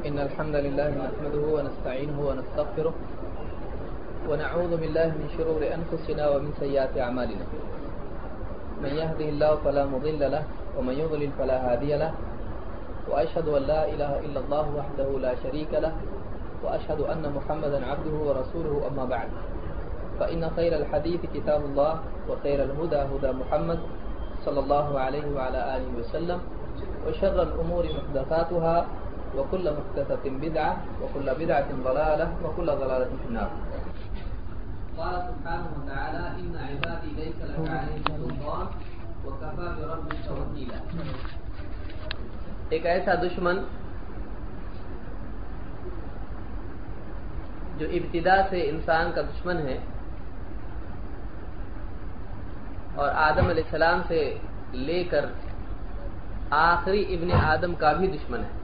إن الحمد لله نحمده ونستعينه ونستغفره ونعوذ بالله من شرور أنفسنا ومن سيئات أعمالنا. من يهده الله فلا مضل له، ومن يضلل فلا هادي له. وأشهد أن لا إله إلا الله وحده لا شريك له، وأشهد أن محمدا عبده ورسوله، أما بعد. فإن خير الحديث كتاب الله، وخير الهدى هدى محمد صلى الله عليه وعلى آله وسلم، وشر الأمور محدثاتها وكل محدثة بدعة وكل بدعة ضلالة وكل ضلالة في النار. قال سبحانه وتعالى إن عبادي ليس لك عليهم سلطان وكفى بربك وكيلا. ایک ایسا دشمن جو ابتدا سے انسان کا دشمن ہے اور آدم علیہ السلام سے لے کر آخری ابن آدم کا بھی دشمن ہے۔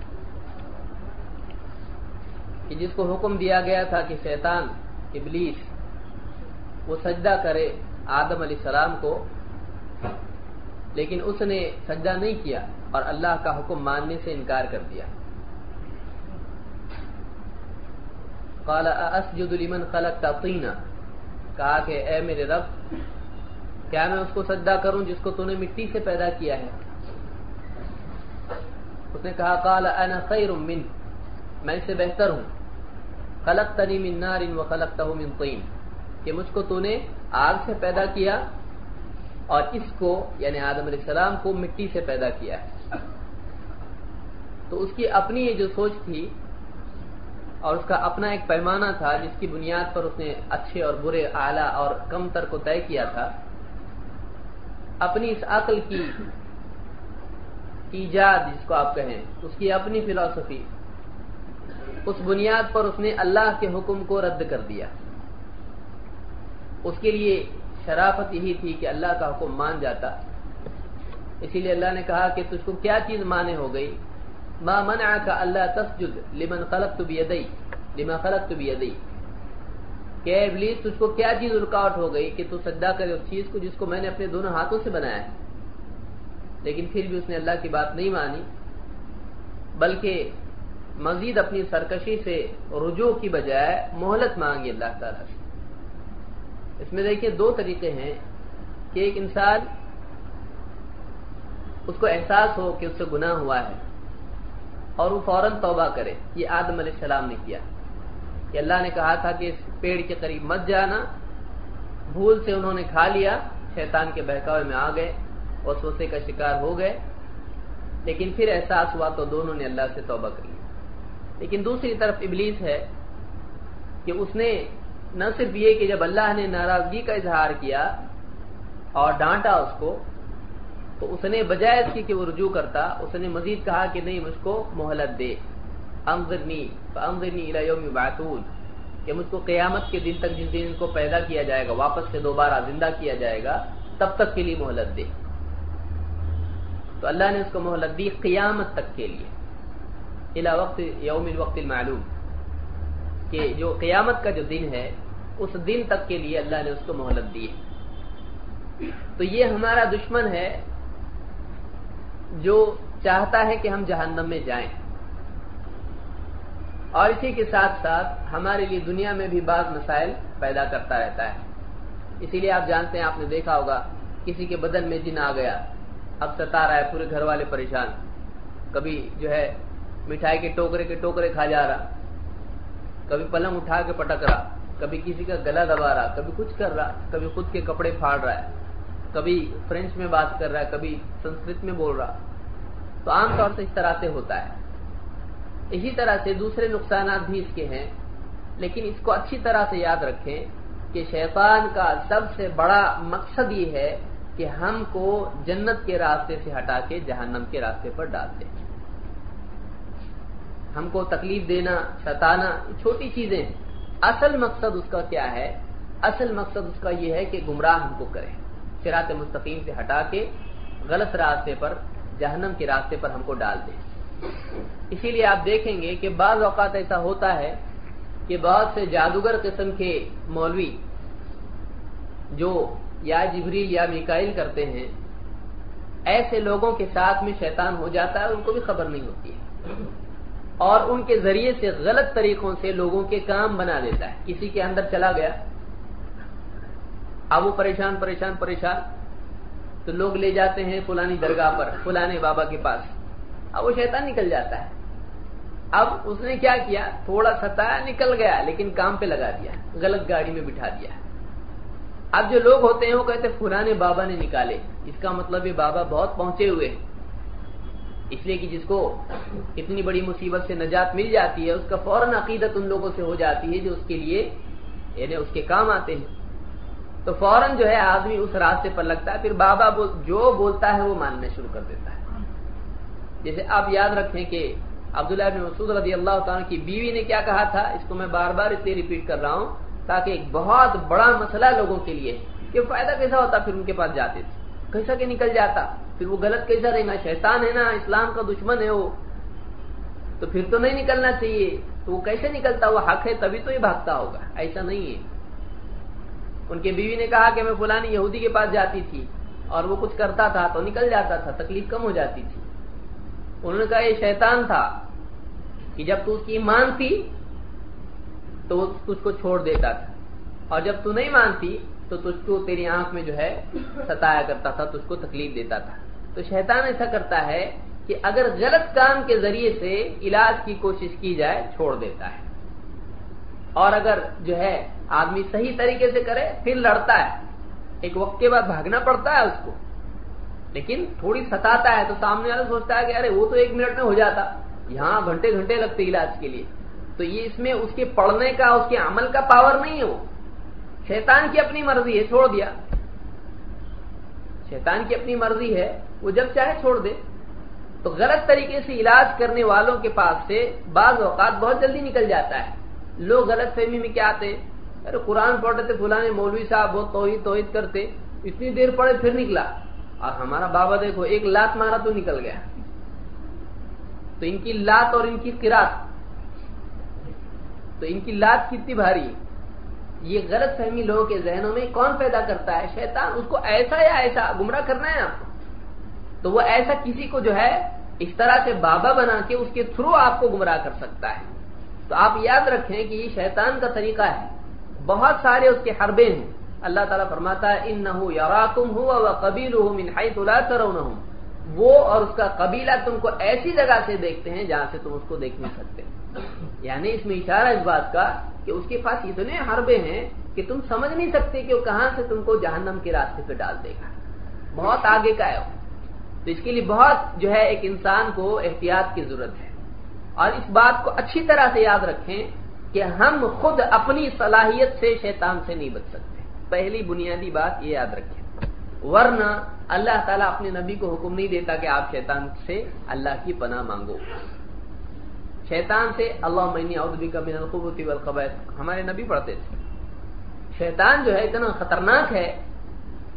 کہ جس کو حکم دیا گیا تھا کہ شیطان، ابلیس وہ سجدہ کرے آدم علیہ السلام کو، لیکن اس نے سجدہ نہیں کیا اور اللہ کا حکم ماننے سے انکار کر دیا۔ قال اسجد لمن خلقت طینا کہا کہ اے میرے رب، کیا میں اس کو سجدہ کروں جس کو تو نے مٹی سے پیدا کیا ہے؟ اس نے کہا، قال انا خیر من میں اس سے بہتر ہوں۔ خلقتنی من نار و خلقته من طین، کہ مجھ کو تو نے آگ سے پیدا کیا اور اس کو یعنی آدم علیہ السلام کو مٹی سے پیدا کیا ہے۔ تو اس کی اپنی یہ جو سوچ تھی اور اس کا اپنا ایک پیمانہ تھا، جس کی بنیاد پر اس نے اچھے اور برے اعلیٰ اور کم تر کو طے کیا تھا، اپنی اس عقل کی ایجاد جس کو آپ کہیں، اس کی اپنی فلسفی اس بنیاد پر اس نے اللہ کے حکم کو رد کر دیا۔ اس کے لیے شرافت یہی تھی کہ اللہ کا حکم مان جاتا۔ اسی لیے اللہ نے کہا کہ تجھ کو کیا چیز مانے ہو گئی؟ ما منع کا اللہ تسجد لمن خلق تو لما خلق تو کہ ابلیس، تجھ کو کیا چیز رکاوٹ ہو گئی کہ تو سجدہ کرے اس چیز کو جس کو میں نے اپنے دونوں ہاتھوں سے بنایا ہے؟ لیکن پھر بھی اس نے اللہ کی بات نہیں مانی، بلکہ مزید اپنی سرکشی سے رجوع کی بجائے مہلت مانگی اللہ تعالیٰ سے۔ اس میں دیکھیے دو طریقے ہیں کہ ایک انسان اس کو احساس ہو کہ اس سے گناہ ہوا ہے اور وہ فوراً توبہ کرے۔ یہ آدم علیہ السلام نے کیا۔ کہ اللہ نے کہا تھا کہ اس پیڑ کے قریب مت جانا۔ بھول سے انہوں نے کھا لیا۔ شیطان کے بہکاوے میں آ گئے اور سوسے کا شکار ہو گئے۔ لیکن پھر احساس ہوا تو دونوں نے اللہ سے توبہ کر لی لیکن دوسری طرف ابلیس ہے کہ اس نے نہ صرف یہ کہ جب اللہ نے ناراضگی کا اظہار کیا اور ڈانٹا اس کو، تو اس نے بجائے اس کی کہ وہ رجوع کرتا، اس نے مزید کہا کہ نہیں، مجھ کو مہلت دے۔ امزنی امزنی یوم باتون کہ مجھ کو قیامت کے دن تک جس دن ان کو پیدا کیا جائے گا، واپس سے دوبارہ زندہ کیا جائے گا، تب تک کے لیے مہلت دے۔ تو اللہ نے اس کو مہلت دی قیامت تک کے لیے۔ الى وقت یوم الوقت المعلوم، کہ جو قیامت کا جو دن ہے، اس دن تک کے لیے اللہ نے اس کو مہلت دی ہے۔ تو یہ ہمارا دشمن ہے، جو چاہتا ہے کہ ہم جہنم میں جائیں۔ اور اسی کے ساتھ ساتھ ہمارے لیے دنیا میں بھی بعض مسائل پیدا کرتا رہتا ہے۔ اسی لیے آپ جانتے ہیں، آپ نے دیکھا ہوگا، کسی کے بدن میں جن آ گیا، اب ستا رہا ہے، پورے گھر والے پریشان۔ کبھی جو ہے مٹھائی کے ٹوکرے کے ٹوکرے کھا جا رہا، کبھی پلنگ اٹھا کے پٹک رہا، کبھی کسی کا گلا دبا رہا، کبھی کچھ کر رہا، کبھی خود کے کپڑے پھاڑ رہا ہے، کبھی فرینچ میں بات کر رہا ہے، کبھی سنسکرت میں بول رہا۔ تو عام طور سے اس طرح سے ہوتا ہے۔ اسی طرح سے دوسرے نقصانات بھی اس کے ہیں، لیکن اس کو اچھی طرح سے یاد رکھیں کہ شیطان کا سب سے بڑا مقصد یہ ہے کہ ہم کو جنت کے راستے سے ہٹا کے جہنم کے راستے پر ڈال دیں۔ ہم کو تکلیف دینا، ستانا چھوٹی چیزیں۔ اصل مقصد اس کا کیا ہے؟ اصل مقصد اس کا یہ ہے کہ گمراہ ہم کو کرے۔ سرات مستقیم سے ہٹا کے غلط راستے پر، جہنم کے راستے پر ہم کو ڈال دے۔ اسی لیے آپ دیکھیں گے کہ بعض اوقات ایسا ہوتا ہے کہ بہت سے جادوگر قسم کے مولوی جو یا جبریل یا میکائل کرتے ہیں، ایسے لوگوں کے ساتھ میں شیطان ہو جاتا ہے ان کو بھی خبر نہیں ہوتی ہے۔ اور ان کے ذریعے سے غلط طریقوں سے لوگوں کے کام بنا دیتا ہے۔ کسی کے اندر چلا گیا۔ اب وہ پریشان پریشان پریشان۔ تو لوگ لے جاتے ہیں فلانی درگاہ پر، فلانے بابا کے پاس۔ اب وہ شیطان نکل جاتا ہے۔ اب اس نے کیا کیا؟ تھوڑا ستایا نکل گیا، لیکن کام پہ لگا دیا، غلط گاڑی میں بٹھا دیا۔ اب جو لوگ ہوتے ہیں، وہ کہتے فلانے بابا نے نکالے۔ اس کا مطلب یہ بابا بہت پہنچے ہوئے ہیں۔ اس لیے کہ جس کو اتنی بڑی مصیبت سے نجات مل جاتی ہے، اس کا فوراً عقیدت ان لوگوں سے ہو جاتی ہے جو اس کے لیے یعنی اس کے کام آتے ہیں۔ تو فوراً جو ہے، آدمی اس راستے پر لگتا ہے، پھر بابا جو بولتا ہے وہ ماننا شروع کر دیتا ہے۔ جیسے آپ یاد رکھیں کہ عبداللہ بن مسعود رضی اللہ تعالیٰ کی بیوی نے کیا کہا تھا؟ اس کو میں بار بار اس لیے ریپیٹ کر رہا ہوں تاکہ ایک بہت بڑا مسئلہ لوگوں کے لیے کہ فائدہ کیسا ہوتا پھر ان کے پاس جاتے تھے۔ کیسا کہ نکل جاتا۔ پھر وہ غلط کیسا رہے گا شیطان ہے نا، اسلام کا دشمن ہے وہ۔ تو پھر تو نہیں نکلنا چاہیے۔ تو وہ کیسے نکلتا؟ وہ حق ہے تبھی تو یہ بھاگتا ہوگا۔ ایسا نہیں ہے۔ ان کے بیوی نے کہا کہ میں فلانی یہودی کے پاس جاتی تھی اور وہ کچھ کرتا تھا تو نکل جاتا تھا، تکلیف کم ہو جاتی تھی۔ انہوں نے کہا، یہ شیطان تھا کہ جب تو اس کی مانتی تو وہ تجھ کو چھوڑ دیتا تھا۔ اور جب تو نہیں مانتی تو تجھ کو تیری آنکھ میں جو ہے ستایا کرتا تھا، تجھ کو تکلیف دیتا تھا۔ تو شیطان ایسا کرتا ہے کہ اگر غلط کام کے ذریعے سے علاج کی کوشش کی جائے، چھوڑ دیتا ہے۔ اور اگر جو ہے آدمی صحیح طریقے سے کرے، پھر لڑتا ہے۔ ایک وقت کے بعد بھاگنا پڑتا ہے اس کو۔ لیکن تھوڑی ستاتا ہے تو سامنے والا سوچتا ہے کہ ارے، وہ تو ایک منٹ میں ہو جاتا۔ یہاں گھنٹے گھنٹے لگتے علاج کے لیے۔ تو یہ اس میں اس کے پڑھنے کا، اس کے عمل کا پاور نہیں ہے وہ۔ شیطان کی اپنی مرضی ہے، چھوڑ دیا۔ شیطان کی اپنی مرضی ہے، وہ جب چاہے چھوڑ دے۔ تو غلط طریقے سے علاج کرنے والوں کے پاس سے بعض اوقات بہت جلدی نکل جاتا ہے۔ لوگ غلط فہمی میں کیا آتے؟ ارے قرآن پڑھتے فلانے مولوی صاحب بہت توحید توحید کرتے۔ اتنی دیر پڑے پھر نکلا۔ اور ہمارا بابا دیکھو، ایک لات مارا تو نکل گیا۔ تو ان کی لات اور ان کی قرات تو ان کی لات کتنی بھاری یہ غلط فہمی لوگوں کے ذہنوں میں کون پیدا کرتا ہے؟ شیطان، اس کو ایسا یا ایسا گمراہ کرنا ہے آپ کو؟ تو وہ ایسا کسی کو جو ہے، اس طرح سے بابا بنا کے اس کے تھرو آپ کو گمراہ کر سکتا ہے۔ تو آپ یاد رکھیں کہ یہ شیطان کا طریقہ ہے۔ بہت سارے اس کے حربے ہیں۔ اللہ تعالیٰ فرماتا ہے ان نہ ہوا قبیل وہ اور اس کا قبیلہ تم کو ایسی جگہ سے دیکھتے ہیں جہاں سے تم اس کو دیکھ نہیں سکتے۔ یعنی اس میں اشارہ اس بات کا کہ اس کے پاس اتنے حربے ہیں کہ تم سمجھ نہیں سکتے کہ وہ کہاں سے تم کو جہنم کے راستے پہ ڈال دے گا۔ بہت آگے کا ہے تو اس کے لیے بہت جو ہے ایک انسان کو احتیاط کی ضرورت ہے۔ اور اس بات کو اچھی طرح سے یاد رکھیں کہ ہم خود اپنی صلاحیت سے شیطان سے نہیں بچ سکتے۔ پہلی بنیادی بات یہ یاد رکھیں۔ ورنہ اللہ تعالیٰ اپنے نبی کو حکم نہیں دیتا کہ آپ شیطان سے اللہ کی پناہ مانگو۔ شیطان سے اللہ معنی ادبی کا من القبوتی والقبائد ہمارے نبی پڑھتے تھے۔ شیطان جو ہے اتنا خطرناک ہے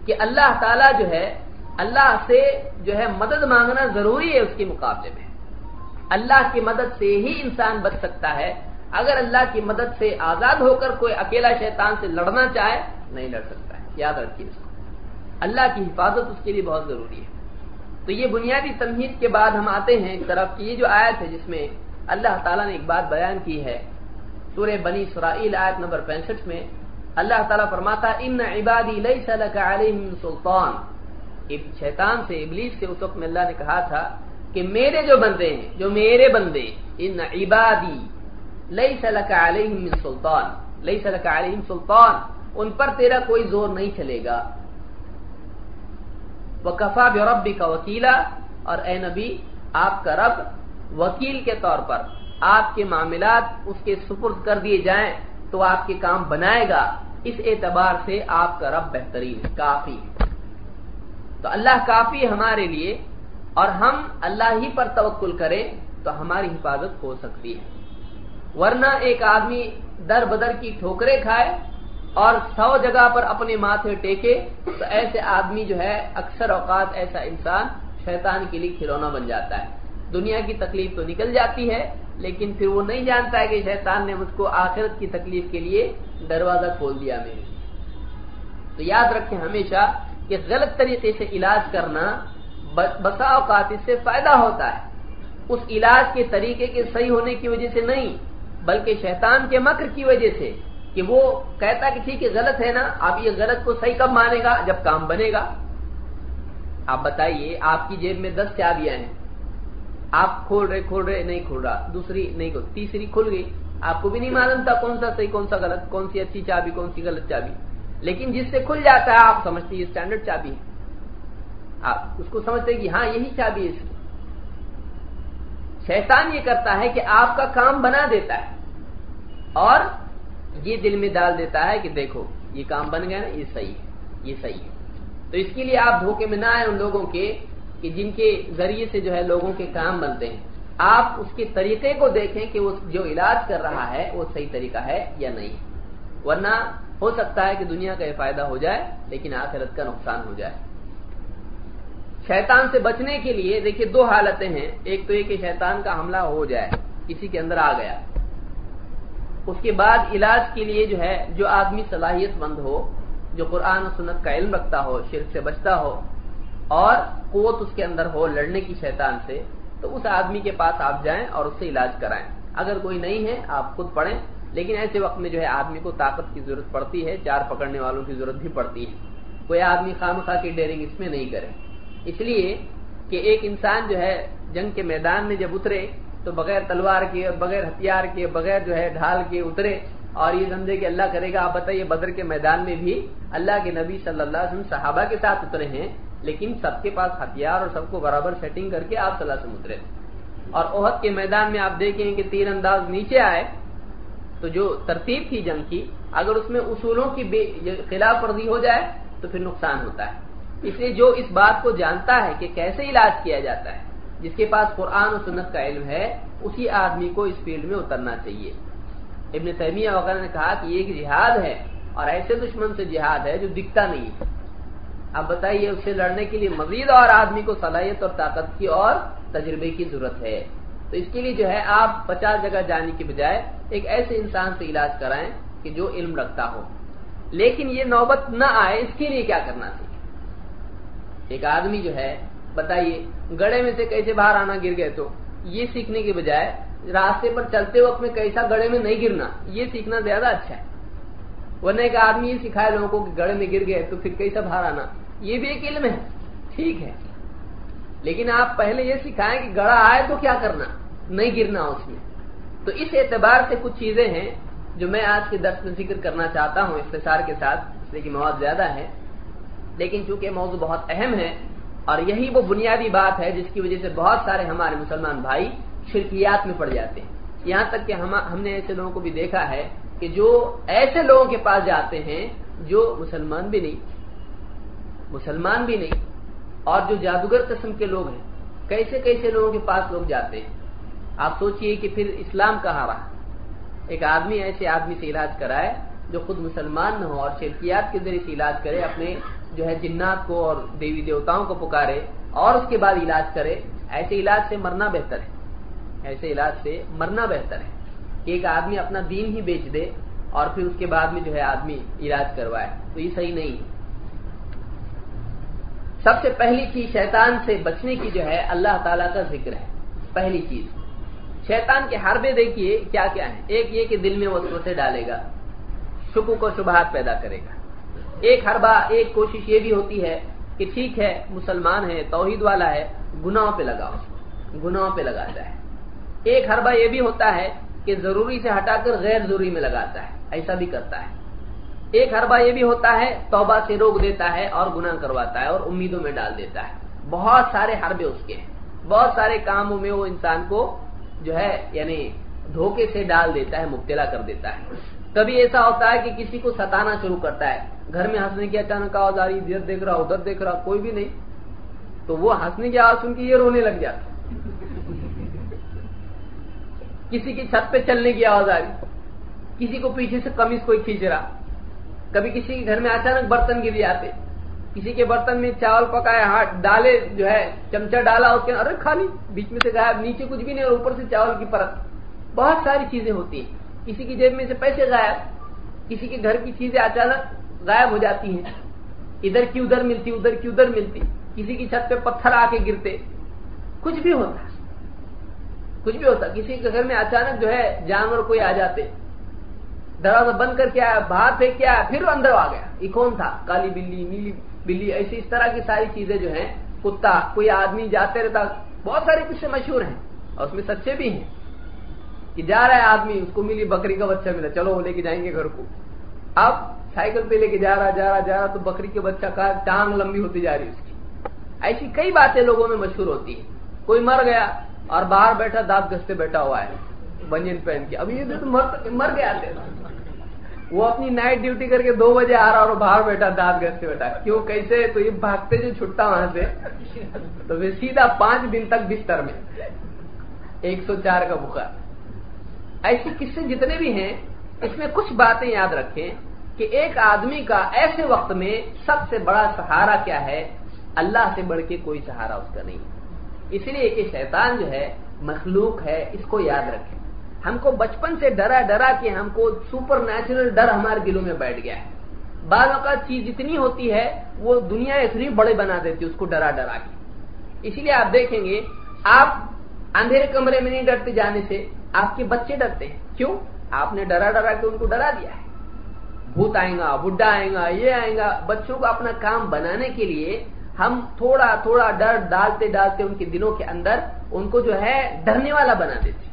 کہ اللہ تعالیٰ جو ہے، اللہ سے جو ہے مدد مانگنا ضروری ہے اس کے مقابلے میں۔ اللہ کی مدد سے ہی انسان بچ سکتا ہے۔ اگر اللہ کی مدد سے آزاد ہو کر کوئی اکیلا شیطان سے لڑنا چاہے، نہیں لڑ سکتا ہے۔ یاد رکھیے اس کو۔ اللہ کی حفاظت اس کے لیے بہت ضروری ہے۔ تو یہ بنیادی تمہید کے بعد ہم آتے ہیں ایک طرف کی یہ جو آیت ہے جس میں اللہ تعالیٰ نے ایک بات بیان کی ہے۔ سورہ بنی اسرائیل آیت نمبر پینسٹھ میں اللہ تعالیٰ فرماتا ان عبادی لیس لک علیہم سلطان شیطان سے، ابلیس سے اس وقت میں اللہ نے کہا تھا کہ میرے جو بندے ہیں، جو میرے بندے، ان عبادی لیس لک علیہم سلطان لیس لک علیہم سلطان، ان پر تیرا کوئی زور نہیں چلے گا۔ وہ کفا ربی کا وکیلا، اور اے نبی، آپ کا رب وکیل کے طور پر آپ کے معاملات اس کے سپرد کر دیے جائیں تو آپ کے کام بنائے گا۔ اس اعتبار سے آپ کا رب بہترین کافی تو اللہ کافی ہمارے لیے اور ہم اللہ ہی پر توکل کریں تو ہماری حفاظت ہو سکتی ہے۔ ورنہ ایک آدمی در بدر کی ٹھوکرے کھائے اور سو جگہ پر اپنے ماتھے ٹیکے تو ایسے آدمی جو ہے اکثر اوقات ایسا انسان شیطان کے لیے کھلونا بن جاتا ہے۔ دنیا کی تکلیف تو نکل جاتی ہے، لیکن پھر وہ نہیں جانتا ہے کہ شیطان نے مجھ کو آخرت کی تکلیف کے لیے دروازہ کھول دیا میرے تو یاد رکھیں ہمیشہ کہ غلط طریقے سے علاج کرنا بسا اوقات اس سے فائدہ ہوتا ہے۔ اس علاج کے طریقے کے صحیح ہونے کی وجہ سے نہیں، بلکہ شیطان کے مکر کی وجہ سے کہ وہ کہتا کہ ٹھیک ہے، غلط ہے نا آپ یہ غلط کو صحیح کب مانے گا؟ جب کام بنے گا۔ آپ بتائیے، آپ کی جیب میں دس چابیاں ہیں۔ آپ کھول رہے کھول رہے، نہیں کھول رہا۔ دوسری نہیں کھول، تیسری کھل گئی۔ آپ کو بھی نہیں معلوم تھا کون سا صحیح، کون سا غلط، کون سی اچھی چابی، کون سی غلط چابی۔ لیکن جس سے کھل جاتا ہے، آپ سمجھتے یہ اسٹینڈرڈ چابی ہے۔ آپ اس کو سمجھتے کہ ہاں یہی چابی ہے اس کی۔ شیطان یہ کرتا ہے کہ آپ کا کام بنا دیتا ہے۔ اور یہ دل میں ڈال دیتا ہے کہ دیکھو، یہ کام بن گیا نا، یہ صحیح ہے، یہ صحیح ہے۔ تو اس کے لیے آپ دھوکے میں نہ آئے ان لوگوں کے کہ جن کے ذریعے سے جو ہے لوگوں کے کام بنتے ہیں۔ آپ اس کے طریقے کو دیکھیں کہ وہ جو علاج کر رہا ہے، وہ صحیح طریقہ ہے یا نہیں۔ ورنہ ہو سکتا ہے کہ دنیا کا یہ فائدہ ہو جائے، لیکن آخرت کا نقصان ہو جائے۔ شیطان سے بچنے کے لیے دیکھیے دو حالتیں ہیں۔ ایک تو یہ کہ شیطان کا حملہ ہو جائے، کسی کے اندر آ گیا۔ اس کے بعد علاج کے لیے جو ہے، جو آدمی صلاحیت مند ہو، جو قرآن و سنت کا علم رکھتا ہو، شرک سے بچتا ہو اور قوت اس کے اندر ہو لڑنے کی شیطان سے، تو اس آدمی کے پاس آپ جائیں اور اس سے علاج کرائیں۔ اگر کوئی نہیں ہے، آپ خود پڑھیں۔ لیکن ایسے وقت میں جو ہے، آدمی کو طاقت کی ضرورت پڑتی ہے، چار پکڑنے والوں کی ضرورت بھی پڑتی ہے۔ کوئی آدمی خام خواہ کی ڈیرنگ اس میں نہیں کرے۔ اس لیے کہ ایک انسان جو ہے، جنگ کے میدان میں جب اترے، تو بغیر تلوار کے، بغیر ہتھیار کے، بغیر جو ہے، ڈھال کے اترے۔ اور یہ سمجھے کہ اللہ کرے گا، آپ بتائیے، بدر کے میدان میں بھی اللہ کے نبی صلی اللہ علیہ وسلم صحابہ کے ساتھ اترے ہیں۔ لیکن سب کے پاس ہتھیار اور سب کو برابر سیٹنگ کر کے آپ صلی سے اترے اور عہد کے میدان میں آپ دیکھیں کہ تیر انداز نیچے آئے، تو جو ترتیب تھی جنگ کی، اگر اس میں اصولوں کی خلاف ورزی ہو جائے، تو پھر نقصان ہوتا ہے۔ اس لیے جو اس بات کو جانتا ہے کہ کیسے علاج کیا جاتا ہے، جس کے پاس قرآن و سنت کا علم ہے، اسی آدمی کو اس فیلڈ میں اترنا چاہیے۔ ابن تیمیہ وغیرہ نے کہا کہ یہ ایک جہاد ہے، اور ایسے دشمن سے جہاد ہے جو دکھتا نہیں ہے۔ اب بتائیے اس سے لڑنے کے لیے مزید اور آدمی کو صلاحیت اور طاقت کی اور تجربے کی ضرورت ہے۔ تو اس کے لیے جو ہے آپ پچاس جگہ جانے کی بجائے ایک ایسے انسان سے علاج کرائیں کہ جو علم رکھتا ہو۔ لیکن یہ نوبت نہ آئے، اس کے لیے کیا کرنا چاہیے ایک آدمی جو ہے، بتائیے گڑے میں سے کیسے باہر آنا گر گئے تو؟ یہ سیکھنے کے بجائے راستے پر چلتے وقت میں کیسا گڑے میں نہیں گرنا، یہ سیکھنا زیادہ اچھا ہے۔ ورنہ ایک آدمی یہ سکھائے لوگوں کو کہ گڑے میں گر گئے تو پھر کیسا باہر آنا یہ بھی ایک علم ہے۔ ٹھیک ہے۔ لیکن آپ پہلے یہ سکھائیں کہ گڑا آئے تو کیا کرنا؟ نہیں گرنا اس میں۔ تو اس اعتبار سے کچھ چیزیں ہیں جو میں آج کے درس میں ذکر کرنا چاہتا ہوں اختصار کے ساتھ، اس لیے کہ مواد زیادہ ہے لیکن چونکہ موضوع بہت اہم ہے اور یہی وہ بنیادی بات ہے جس کی وجہ سے بہت سارے ہمارے مسلمان بھائی شرکیات میں پڑ جاتے ہیں۔ یہاں تک کہ ہم نے ایسے لوگوں کو بھی دیکھا ہے کہ جو ایسے لوگوں کے پاس جاتے ہیں جو مسلمان بھی نہیں، مسلمان بھی نہیں، اور جو جادوگر قسم کے لوگ ہیں، کیسے کیسے لوگوں کے پاس لوگ جاتے ہیں؟ آپ سوچئے کہ پھر اسلام کہاں رہا؟ ایک آدمی ایسے آدمی سے علاج کرائے جو خود مسلمان نہ ہو اور شرکیات کے ذریعے سے علاج کرے، اپنے جو ہے جنات کو اور دیوی دیوتاؤں کو پکارے اور اس کے بعد علاج کرے، ایسے علاج سے مرنا بہتر ہے، ایسے علاج سے مرنا بہتر ہے۔ ایک آدمی اپنا دین ہی بیچ دے اور پھر اس کے بعد میں جو ہے آدمی علاج کروائے، تو یہ صحیح نہیں۔ سب سے پہلی چیز شیطان سے بچنے کی جو ہے اللہ تعالی کا ذکر ہے، پہلی چیز۔ شیطان کے حربے دیکھیے کیا کیا ہے ایک یہ کہ دل میں وسوسے ڈالے گا شکو کو شبہات پیدا کرے گا۔ ایک حربہ، ایک کوشش یہ بھی ہوتی ہے کہ ٹھیک ہے، مسلمان ہے، توحید والا ہے، گناہوں پہ لگاؤ، گناہوں پہ لگا جائے ایک حربہ یہ بھی ہوتا ہے کہ ضروری سے ہٹا کر غیر ضروری میں لگاتا ہے، ایسا بھی کرتا ہے۔ ایک حربہ یہ بھی ہوتا ہے، توبہ سے روک دیتا ہے اور گناہ کرواتا ہے اور امیدوں میں ڈال دیتا ہے۔ بہت سارے حربے اس کے ہیں۔ بہت سارے کاموں میں وہ انسان کو جو ہے یعنی دھوکے سے ڈال دیتا ہے، مبتلا کر دیتا ہے۔ کبھی ایسا ہوتا ہے کہ کسی کو ستانا شروع کرتا ہے۔ گھر میں ہنسنے کی اچانک آواز آ رہی، ادھر دیکھ رہا، ادھر دیکھ رہا، کوئی بھی نہیں۔ تو وہ ہنسنے کی آواز سن کے یہ رونے لگ جاتا کسی کی چھت پہ چلنے کی آواز آ رہی، کسی کو پیچھے سے کمیز کوئی کھینچ رہا۔ کبھی کسی کے گھر میں اچانک برتن گر جاتے کسی کے برتن میں چاول پکایا ہاتھ ڈالے، جو ہے، چمچا ڈالا اس کے، ارے خالی بیچ میں سے گایا، نیچے کچھ بھی نہیں اور اوپر سے چاول کی پرت۔ بہت ساری چیزیں ہوتی ہیں۔ کسی کی جیب میں سے پیسے غائب، کسی کے گھر کی چیزیں اچانک غائب ہو جاتی ہیں۔ ادھر کی ادھر ملتی، ادھر کی ادھر ملتی۔ کسی کی چھت پہ پتھر آ کے گرتے۔ کچھ بھی ہوتا۔ کچھ بھی ہوتا، کسی کے گھر میں اچانک جو ہے جانور کوئی آ جاتے۔ دروازہ بند کر کے آیا، باہر پھینک کے آیا، پھر وہ اندر آ گیا۔ یہ کون تھا؟ کالی بلی، نیلی بلی، ایسی اس طرح کی ساری چیزیں جو ہیں، کتا، کوئی آدمی جاتے رہتا۔ بہت سارے قصے مشہور ہیں اور اس میں سچے بھی ہیں۔ کہ جا رہا ہے آدمی، اس کو ملی بکری کا بچہ ملا، چلو وہ لے کے جائیں گے گھر کو۔ اب سائیکل پہ لے کے جا رہا جا رہا جا رہا، تو بکری کے بچہ کا ٹانگ لمبی ہوتی جا رہی اس کی۔ ایسی کئی باتیں لوگوں میں مشہور ہوتی ہیں۔ کوئی مر گیا اور باہر بیٹھا دانت گستے بیٹھا ہوا ہے، بنجن پہن کے۔ ابھی یہ تو مر گیا وہ اپنی نائٹ ڈیوٹی کر کے دو بجے آ رہا اور باہر بیٹھا دانت گستے بیٹھا۔ کیوں؟ کیسے؟ تو یہ بھاگتے جو چھٹا وہاں سے، تو پھر سیدھا پانچ دن تک بستر میں۔ ایک سو چار کا بخار۔ ایسی قصے جتنے بھی ہیں، اس میں کچھ باتیں یاد رکھیں کہ ایک آدمی کا ایسے وقت میں سب سے بڑا سہارا کیا ہے؟ اللہ سے بڑھ کے کوئی سہارا اس کا نہیں۔ اس لیے کہ شیطان جو ہے، مخلوق ہے، اس کو یاد رکھیں ہم کو بچپن سے ڈرا ڈرا کے ہم کو سپر نیچرل ڈر ہمارے دلوں میں بیٹھ گیا ہے۔ بعض اوقات چیز اتنی ہوتی ہے، وہ دنیا اتنی بڑے بنا دیتی اس کو ڈرا ڈرا کے۔ اسی لیے آپ دیکھیں گے، آپ اندھیرے کمرے میں نہیں ڈرتے جانے سے، آپ کے بچے ڈرتے ہیں۔ کیوں؟ آپ نے ڈرا ڈرا کے ان کو ڈرا دیا ہے۔ بھوت آئے گا، بڈھا آئے گا، یہ آئے گا۔ بچوں کو اپنا کام بنانے کے لیے ہم تھوڑا تھوڑا ڈر ڈالتے ڈالتے ان کے دلوں کے اندر ان کو جو ہے ڈرنے والا بنا دیتے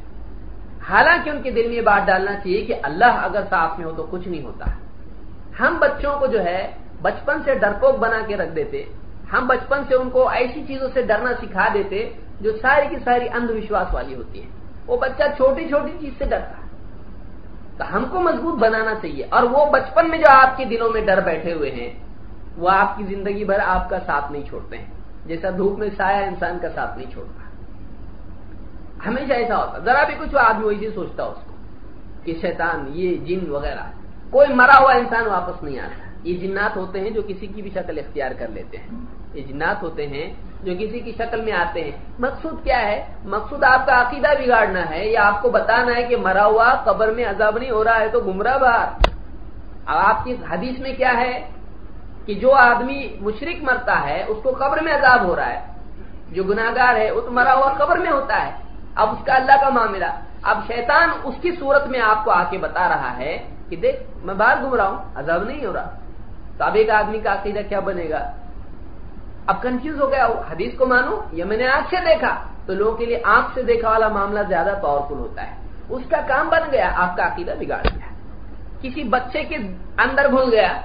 حالانکہ ان کے دل میں یہ بات ڈالنا چاہیے کہ اللہ اگر ساتھ میں ہو تو کچھ نہیں ہوتا۔ ہم بچوں کو جو ہے بچپن سے ڈرپوک بنا کے رکھ دیتے، ہم بچپن سے ان کو ایسی چیزوں سے ڈرنا سکھا دیتے جو ساری کی ساری اندھ وشواس والی ہوتی ہے وہ بچہ چھوٹی چھوٹی چیز سے ڈرتا۔ ہے تو ہم کو مضبوط بنانا چاہیے۔ اور وہ بچپن میں جو آپ کے دلوں میں ڈر بیٹھے ہوئے ہیں وہ آپ کی زندگی بھر آپ کا ساتھ نہیں چھوڑتے ہیں۔ جیسا دھوپ میں سایہ انسان کا ساتھ نہیں چھوڑتا۔ ہمیشہ ایسا ہوتا۔ ذرا بھی کچھ آدمی ویسے سوچتا اس کو کہ شیطان، یہ جن وغیرہ۔ کوئی مرا ہوا انسان واپس نہیں آتا۔ یہ جنات ہوتے ہیں جو کسی کی بھی شکل اختیار کر لیتے ہیں۔ یہ جنات ہوتے ہیں جو کسی کی شکل میں آتے ہیں۔ مقصود کیا ہے؟ مقصود آپ کا عقیدہ بگاڑنا ہے یا آپ کو بتانا ہے کہ مرا ہوا قبر میں عذاب نہیں ہو رہا ہے تو گمراہ باہر۔ اب آپ کی حدیث میں کیا ہے؟ کہ جو آدمی مشرق مرتا ہے، اس کو قبر میں عذاب ہو رہا ہے۔ جو گناگار ہے وہ تو مرا ہوا قبر میں ہوتا ہے۔ اب اس کا اللہ کا معاملہ۔ اب شیطان اس کی صورت میں آپ کو آ کے بتا رہا ہے کہ دیکھ، میں باہر گھوم رہا ہوں، عذاب نہیں ہو رہا۔ تو اب ایک آدمی کا عقیدہ کیا بنے گا؟ اب کنفیوز ہو گیا حدیث کو مانو یا میں نے آنکھ سے دیکھا؟ تو لوگوں کے لیے آنکھ سے دیکھا والا معاملہ زیادہ پاورفل ہوتا ہے۔ اس کا کام بن گیا، آپ کا عقیدہ بگاڑ گیا۔ کسی بچے کے اندر گھل گیا۔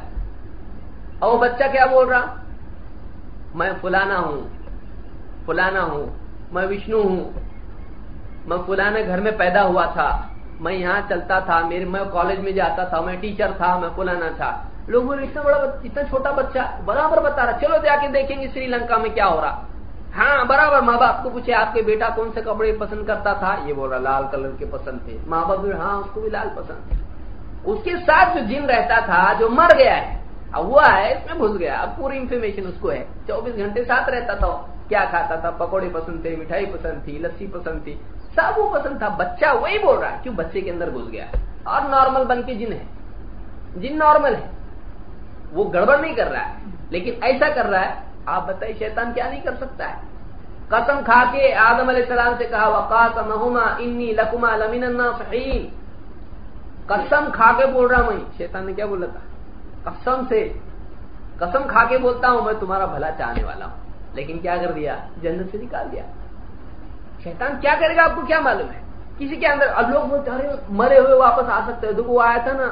اور وہ بچہ کیا بول رہا؟ میں فلانا ہوں فلانا ہوں، میں وشنو ہوں۔ میں فلانے گھر میں پیدا ہوا تھا۔ میں یہاں چلتا تھا، میرے میں کالج میں جاتا تھا، میں ٹیچر تھا، میں فلانا تھا۔ لوگ بولے، اتنا بڑا اتنا چھوٹا بچہ برابر بتا رہا۔ چلو جا کے دیکھیں گے سری لنکا میں کیا ہو رہا۔ ہاں برابر۔ ماں باپ کو پوچھے، آپ کے بیٹا کون سے کپڑے پسند کرتا تھا؟ یہ بول رہا، لال کلر کے پسند تھے۔ ماں باپ ہاں اس کو بھی لال پسند تھے۔ اس کے ساتھ جو جن رہتا تھا، جو مر گیا ہے اب وہ ہے، اس میں گھس گیا۔ اب پوری انفارمیشن اس کو ہے۔ چوبیس گھنٹے ساتھ رہتا تھا۔ کیا کھاتا تھا؟ پکوڑے پسند تھے، مٹھائی پسند تھی، لسی پسند تھی۔ سب وہ پسند تھا۔ بچہ وہی بول رہا ہے، کیوں بچے کے اندر گھس گیا؟ اور نارمل بن کے جن ہے۔ جن نارمل ہے وہ گڑبڑ نہیں کر رہا ہے۔ لیکن ایسا کر رہا ہے، آپ بتائیے شیطان کیا نہیں کر سکتا ہے؟ قسم کھا کے آدم علیہ السلام سے کہا وقاص محما انی لکما لمین قسم کھا کے بول رہا میں۔ شیطان نے کیا بولا تھا؟ قسم سے قسم کھا کے بولتا ہوں، میں تمہارا بھلا چاہنے والا ہوں۔ لیکن کیا کر دیا؟ جنت سے نکال دیا۔ شیطان کیا کرے گا آپ کو؟ کیا معلوم ہے؟ کسی کے اندر اب لوگ مرے ہوئے واپس آ سکتے ہیں۔ وہ آیا تھا نا،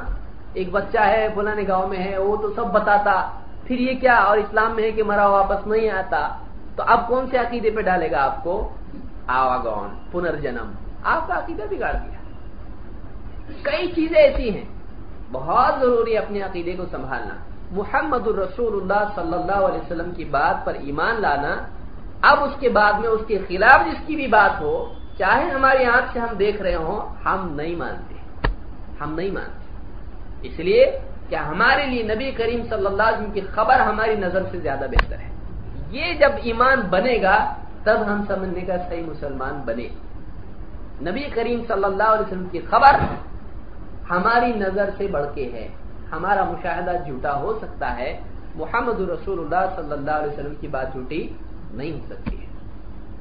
ایک بچہ ہے، فلانے گاؤں میں ہے، وہ تو سب بتاتا۔ پھر یہ کیا؟ اور اسلام میں ہے کہ مرا واپس نہیں آتا۔ تو اب کون سے عقیدے پہ ڈالے گا آپ کو؟ آواگون پنرجنم۔ آپ کا عقیدہ بگاڑ دیا۔ کئی چیزیں ایسی ہیں۔ بہت ضروری ہے اپنے عقیدے کو سنبھالنا۔ محمد الرسول اللہ صلی اللہ علیہ وسلم کی بات پر ایمان لانا، اب اس کے بعد میں اس کے خلاف جس کی بھی بات ہو، چاہے ہماری آنکھ سے ہم دیکھ رہے ہوں، ہم نہیں مانتے۔ ہم نہیں مانتے۔ اس لیے کیا ہمارے لیے نبی کریم صلی اللہ علیہ وسلم کی خبر ہماری نظر سے زیادہ بہتر ہے۔ یہ جب ایمان بنے گا، تب ہم سمجھنے کا صحیح مسلمان بنے۔ نبی کریم صلی اللہ علیہ وسلم کی خبر ہماری نظر سے بڑھ کے ہے ہمارا مشاہدہ جھوٹا ہو سکتا ہے۔ محمد رسول اللہ صلی اللہ علیہ وسلم کی بات جھوٹی نہیں ہو سکتی ہے۔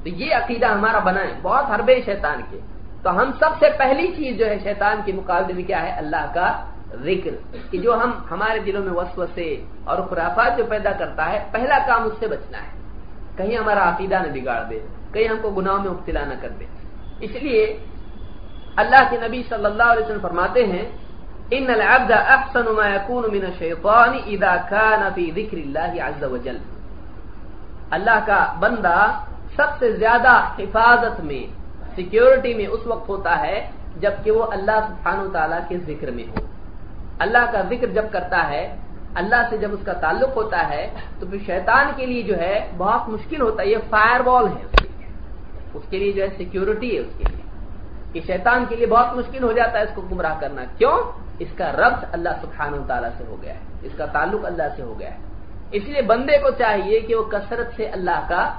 تو یہ عقیدہ ہمارا بنا ہے۔ بہت حربے شیطان کے۔ تو ہم سب سے پہلی چیز جو ہے شیطان کے مقابلے میں کیا ہے؟ اللہ کا ذکر۔ کہ جو ہم، ہمارے دلوں میں وسوسے اور خرافات جو پیدا کرتا ہے، پہلا کام اس سے بچنا ہے۔ کہیں ہمارا عقیدہ نہ بگاڑ دے، کہیں ہم کو گناہوں میں مبتلا نہ کر دے۔ اس لیے اللہ کے نبی صلی اللہ علیہ وسلم فرماتے ہیں، ان العبد احسن ما يكون من الشيطان اذا كان في ذكر الله عز وجل اللہ کا بندہ سب سے زیادہ حفاظت میں سیکیورٹی میں اس وقت ہوتا ہے جبکہ وہ اللہ سبحانہ و تعالیٰ کے ذکر میں ہو۔ اللہ کا ذکر جب کرتا ہے، اللہ سے جب اس کا تعلق ہوتا ہے، تو پھر شیطان کے لیے جو ہے بہت مشکل ہوتا ہے، یہ فائر بال ہے۔ اس کے لیے اس کے لیے جو ہے سیکیورٹی ہے اس کے لیے۔ کہ شیطان کے لیے بہت مشکل ہو جاتا ہے اس کو گمراہ کرنا۔ کیوں؟ اس کا ربط اللہ سبحانہ و تعالیٰ سے ہو گیا ہے۔ اس کا تعلق اللہ سے ہو گیا ہے۔ اس لیے بندے کو چاہیے کہ وہ کثرت سے اللہ کا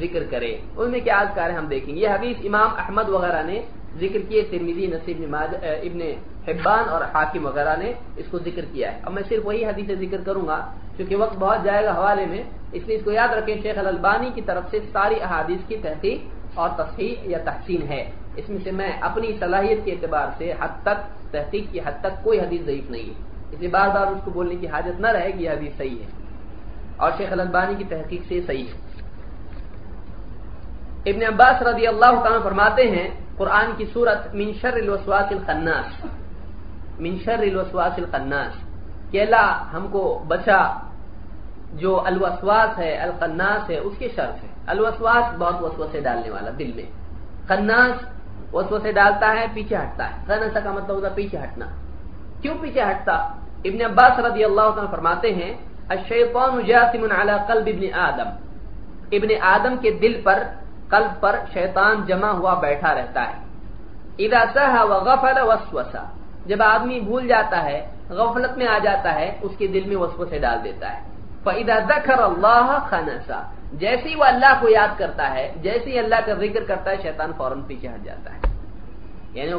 ذکر کرے۔ ان میں کیا آزکار ہم دیکھیں گے۔ یہ حدیث امام احمد وغیرہ نے ذکر کیے ترمیدی نصیب ابن حبان اور حاکم وغیرہ نے اس کو ذکر کیا ہے۔ اب میں صرف وہی حدیث ذکر کروں گا کیونکہ وقت بہت جائے گا حوالے میں۔ اس لیے اس کو یاد رکھیں، شیخ الالبانی کی طرف سے ساری احادیث کی تحقیق اور تصحیح یا تحسین ہے۔ اس میں سے میں اپنی صلاحیت کے اعتبار سے حد تک، تحقیق کی حد تک کوئی حدیث ضعیف نہیں ہے۔ اس لیے بار بار اس کو بولنے کی حاجت نہ رہے کہ یہ حدیث صحیح ہے۔ اور شیخ الالبانی کی تحقیق سے صحیح ہے۔ ابن عباس رضی اللہ تعالیٰ فرماتے ہیں، قرآن کی صورت منشر الوسواس الخناس۔ منشر الوسواس الخناس۔ کہ اللہ ہم کو بچا جو الوسواس ہے، الخناس ہے، اس کے شر سے الوسواس بہت وسوسے ڈالنے والا دل میں۔ خناس وسوسے ڈالتا ہے، پیچھے ہٹتا ہے۔ خنسا کا مطلب ہوتا پیچھے ہٹنا۔ کیوں پیچھے ہٹتا؟ ابن عباس رضی اللہ تعالیٰ فرماتے ہیں، الشیطان جاسم علی قلب ابن آدم۔ ابن آدم کے دل پر، قلب پر شیطان جمع ہوا بیٹھا رہتا ہے۔ اذا سہا وغفل وسوسا جب آدمی بھول جاتا ہے، غفلت میں آ جاتا ہے، اس کے دل میں وسوسے ڈال دیتا ہے۔ فَإِذَا ذَكَرَ اللَّهَ خَنَسَا جیسے ہی وہ اللہ کو یاد کرتا ہے جیسے ہی اللہ کا ذکر کرتا ہے، شیطان فوراً پیچھے ہٹ جاتا ہے۔ یعنی وہ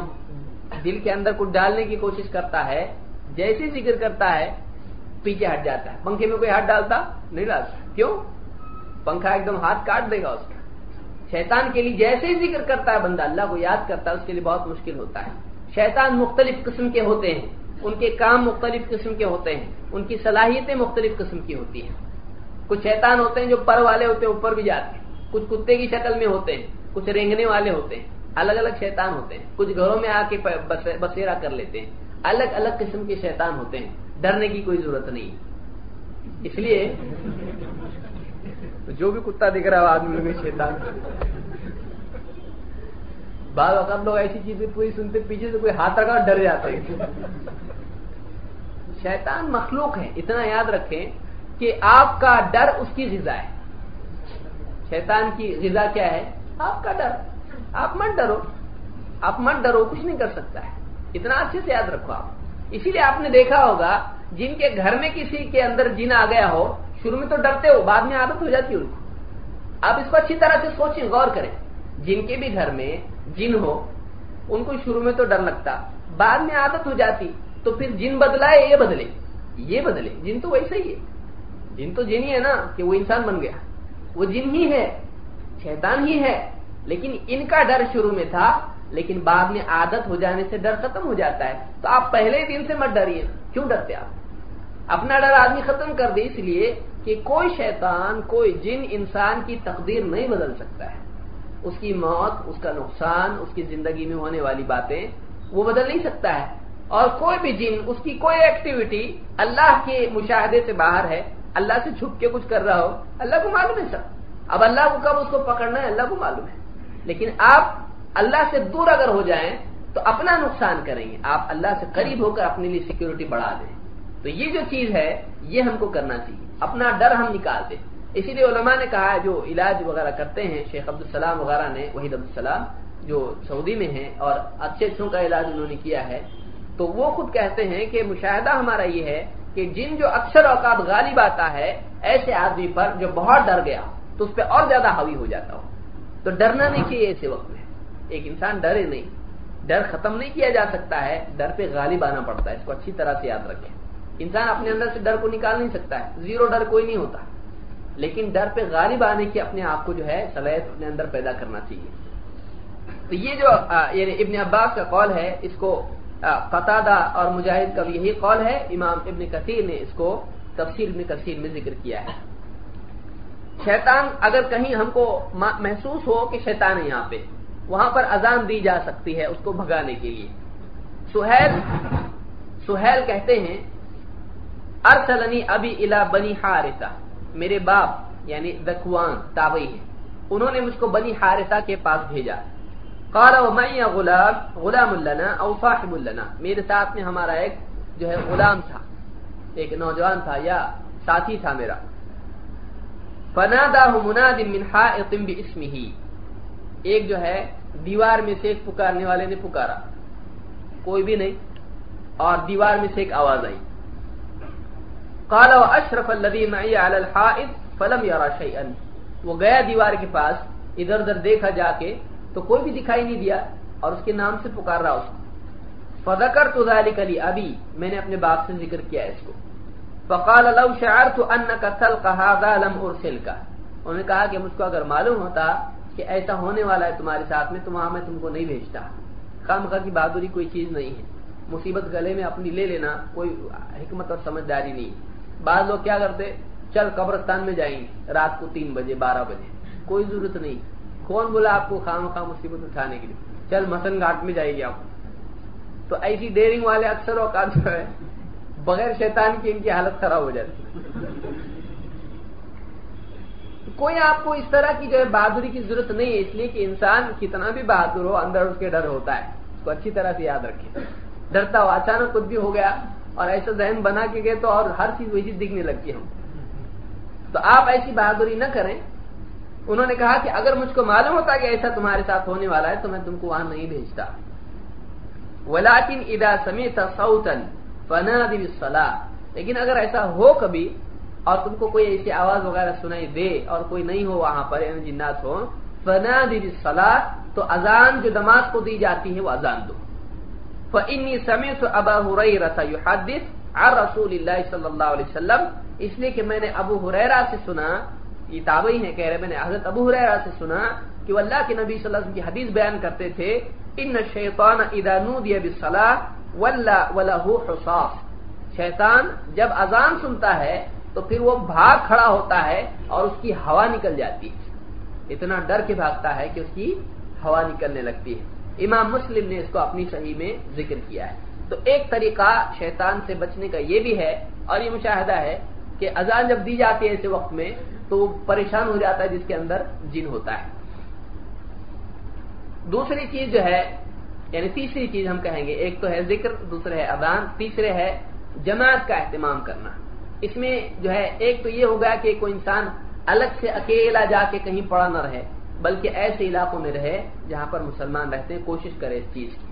دل کے اندر کچھ ڈالنے کی کوشش کرتا ہے جیسے ذکر کرتا ہے، پیچھے ہٹ جاتا ہے۔ پنکھے میں کوئی ہاتھ ڈالتا؟ نہیں ڈالتا۔ کیوں؟ پنکھا ایک دم ہاتھ کاٹ دے گا اس کا۔ شیطان کے لیے جیسے ہی ذکر کرتا ہے، بندہ اللہ کو یاد کرتا ہے، اس کے لیے بہت مشکل ہوتا ہے۔ شیطان مختلف قسم کے ہوتے ہیں۔ ان کے کام مختلف قسم کے ہوتے ہیں۔ ان کی صلاحیتیں مختلف قسم کی ہوتی ہیں۔ کچھ شیطان ہوتے ہیں جو پر والے ہوتے ہیں، اوپر بھی جاتے ہیں۔ کچھ کتے کی شکل میں ہوتے ہیں، کچھ رینگنے والے ہوتے ہیں۔ الگ الگ شیطان ہوتے ہیں۔ کچھ گھروں میں آ کے بسیرا کر لیتے ہیں۔ الگ الگ قسم کے شیطان ہوتے ہیں۔ ڈرنے کی کوئی ضرورت نہیں۔ اس لیے جو بھی کتا دکھ رہا ہے آدمی میں شیطان۔ بعض اوقات لوگ ایسی چیزیں پوری سنتے، پیچھے سے کوئی ہاتھ رکھا ڈر جاتے ہیں۔ شیطان مخلوق ہے، اتنا یاد رکھیں۔ کہ آپ کا ڈر اس کی غذا ہے۔ شیطان کی غذا کیا ہے؟ آپ کا ڈر۔ آپ مت ڈرو۔ آپ مت ڈرو، کچھ نہیں کر سکتا ہے۔ اتنا اچھے سے یاد رکھو آپ۔ اسی لیے آپ نے دیکھا ہوگا، جن کے گھر میں کسی کے اندر جن آ گیا ہو، شروع میں تو ڈرتے ہو، بعد میں عادت ہو جاتی ہے ان کو آپ اس کو اچھی طرح سے سوچیں، غور کریں۔ جن کے بھی گھر میں جن ہو، ان کو شروع میں تو ڈر لگتا، بعد میں عادت ہو جاتی، تو پھر جن بدلا ہے یہ بدلے۔ یہ بدلے۔ جن تو ویسا ہی ہے۔ جن تو جن ہی ہے نا کہ وہ انسان بن گیا۔ وہ جن ہی ہے شیطان ہی ہے۔ لیکن ان کا ڈر شروع میں تھا، لیکن بعد میں عادت ہو جانے سے ڈر ختم ہو جاتا ہے۔ تو آپ پہلے دن سے مت ڈریے۔ کیوں ڈرتے آپ؟ اپنا ڈر آدمی ختم کر دے، اس لیے کہ کوئی شیطان، کوئی جن انسان کی تقدیر نہیں بدل سکتا ہے۔ اس کی موت، اس کا نقصان، اس کی زندگی میں ہونے والی باتیں، وہ بدل نہیں سکتا ہے۔ اور کوئی بھی جن، اس کی کوئی ایکٹیویٹی اللہ کے مشاہدے سے باہر ہے۔ اللہ سے چھپ کے کچھ کر رہا ہو، اللہ کو معلوم ہے سب۔ اب اللہ کو کب اس کو پکڑنا ہے، اللہ کو معلوم ہے۔ لیکن آپ اللہ سے دور اگر ہو جائیں تو اپنا نقصان کریں گے۔ آپ اللہ سے قریب ہو کر اپنے لیے سیکورٹی بڑھا دیں۔ تو یہ جو چیز ہے، یہ ہم کو کرنا چاہیے۔ اپنا ڈر ہم نکال دیں۔ اسی لیے علماء نے کہا جو علاج وغیرہ کرتے ہیں، شیخ عبدالسلام وغیرہ نے، وحید عبدالسلام، جو سعودی میں ہیں اور اچھے اچھوں کا علاج انہوں نے کیا ہے، تو وہ خود کہتے ہیں کہ مشاہدہ ہمارا یہ ہے کہ جن جو اکثر اوقات غالب آتا ہے، ایسے آدمی پر جو بہت ڈر گیا، تو اس پہ اور زیادہ حاوی ہو جاتا ہو۔ تو ڈرنا نہیں چاہیے ایسے وقت میں۔ ایک انسان ڈرے نہیں۔ ڈر ختم نہیں کیا جا سکتا ہے، ڈر پہ غالب آنا پڑتا ہے۔ اس کو اچھی طرح سے یاد رکھیں۔ انسان اپنے اندر سے ڈر کو نکال نہیں سکتا ہے۔ زیرو ڈر کوئی نہیں ہوتا۔ لیکن ڈر پہ غالب آنے کی اپنے آپ کو جو ہے، صلاحیت اپنے اندر پیدا کرنا چاہیے۔ تو یہ جو یعنی ابن عباس کا قول ہے، اس کو قطادہ اور مجاہد کا یہی قول ہے۔ امام ابن کثیر نے اس کو تفسیر ابن کثیر میں ذکر کیا ہے۔ شیطان اگر کہیں ہم کو محسوس ہو کہ شیطان ہے یہاں پہ، وہاں پر اذان دی جا سکتی ہے اس کو بھگانے کے لیے۔ سہیل سہیل کہتے ہیں، ارسلنی ابھی الا بنی حارثہ۔ میرے باپ یعنی دکوان تابعی ہے انہوں نے مجھ کو بنی حارثہ کے پاس بھیجا۔ قال ومعي غلام؟ غلام لنا او صاحب لنا. میرے ساتھ میں ہمارا ایک جو ہے غلام تھا. ایک نوجوان تھا یا ساتھی تھا میرا. فناداه مناد من حائط باسمه. ایک جو ہے دیوار میں سے ایک پکارنے والے نے پکارا. کوئی بھی نہیں. اور دیوار میں سے ایک آواز آئی. قال واشرف الذي معي على الحائط فلم يرى شيئا. وہ گیا دیوار کے پاس. ادھر ادھر دیکھا جا کے تو کوئی بھی دکھائی نہیں دیا اور اس کے نام سے پکار رہا اس کو۔ فذکر تو ذالک لی ابھی میں نے اپنے باپ سے ذکر کیا اس کو۔ فقال لو شعرت انك تلق هذا لم ارسلك انہوں نے کہا کہ مجھ کو اگر معلوم ہوتا کہ ایسا ہونے والا ہے تمہارے ساتھ میں، تو وہاں میں تم کو نہیں بھیجتا۔ خام کی بہادری کوئی چیز نہیں ہے۔ مصیبت گلے میں اپنی لے لینا کوئی حکمت اور سمجھداری نہیں۔ بعض لوگ کیا کرتے؟ چل قبرستان میں جائیں گے رات کو تین بجے، بارہ بجے۔ کوئی ضرورت نہیں۔ کون بولا آپ کو خام خواہ مصیبت اٹھانے کے لیے؟ چل مسن گھاٹ میں جائے گی آپ۔ تو ایسی ڈیرنگ والے اکثر اوقات جو ہے بغیر شیطان کی ان کی حالت خراب ہو جاتی کوئی آپ کو اس طرح کی جو ہے بہادری کی ضرورت نہیں ہے، اس لیے کہ انسان کتنا بھی بہادر ہو، اندر اس کے ڈر ہوتا ہے۔ اس کو اچھی طرح سے یاد رکھے ڈرتا ہو اچانک کچھ بھی ہو گیا اور ایسا ذہن بنا کے گئے تو اور ہر چیز وہی چیز دکھنے لگتی ہے۔ ہم تو آپ ایسی بہادری نہ کریں۔ انہوں نے کہا کہ اگر مجھ کو معلوم ہوتا کہ ایسا تمہارے ساتھ ہونے والا ہے تو میں تم کو وہاں نہیں بھیجتا۔ ولاکن ادا سمیت سوتن فنا لیکن اگر ایسا ہو کبھی اور تم کو کوئی ایسی آواز وغیرہ سنائی دے اور کوئی نہیں ہو وہاں پر یعنی جنات ہو فنا صلاح تو اذان جو دماغ کو دی جاتی ہے وہ اذان دو۔ فنی سمیت ابا رسول اللہ صلی اللہ علیہ وسلم۔ اس لیے کہ میں نے ابو حریرہ سے سنا یہ تابعی ہے کہہ رہے میں نے حضرت ابو حریرہ سے سنا کہ وہ اللہ کے نبی صلی اللہ علیہ وسلم کی حدیث بیان کرتے تھے، ان شیطان اذا نودی بالصلاة ولا وله حصاص. شیطان جب اذان سنتا ہے تو پھر وہ بھاگ کھڑا ہوتا ہے اور اس کی ہوا نکل جاتی ہے۔ اتنا ڈر کے بھاگتا ہے کہ اس کی ہوا نکلنے لگتی ہے۔ امام مسلم نے اس کو اپنی صحیح میں ذکر کیا ہے۔ تو ایک طریقہ شیطان سے بچنے کا یہ بھی ہے اور یہ مشاہدہ ہے کہ اذان جب دی جاتی ہے ایسے وقت میں تو وہ پریشان ہو جاتا ہے جس کے اندر جن ہوتا ہے۔ دوسری چیز جو ہے یعنی تیسری چیز ہم کہیں گے، ایک تو ہے ذکر دوسرے ہے اذان، تیسرے ہے جماعت کا اہتمام کرنا۔ اس میں جو ہے، ایک تو یہ ہوگا کہ کوئی انسان الگ سے اکیلا جا کے کہیں پڑا نہ رہے، بلکہ ایسے علاقوں میں رہے جہاں پر مسلمان رہتے ہیں، کوشش کرے اس چیز کی۔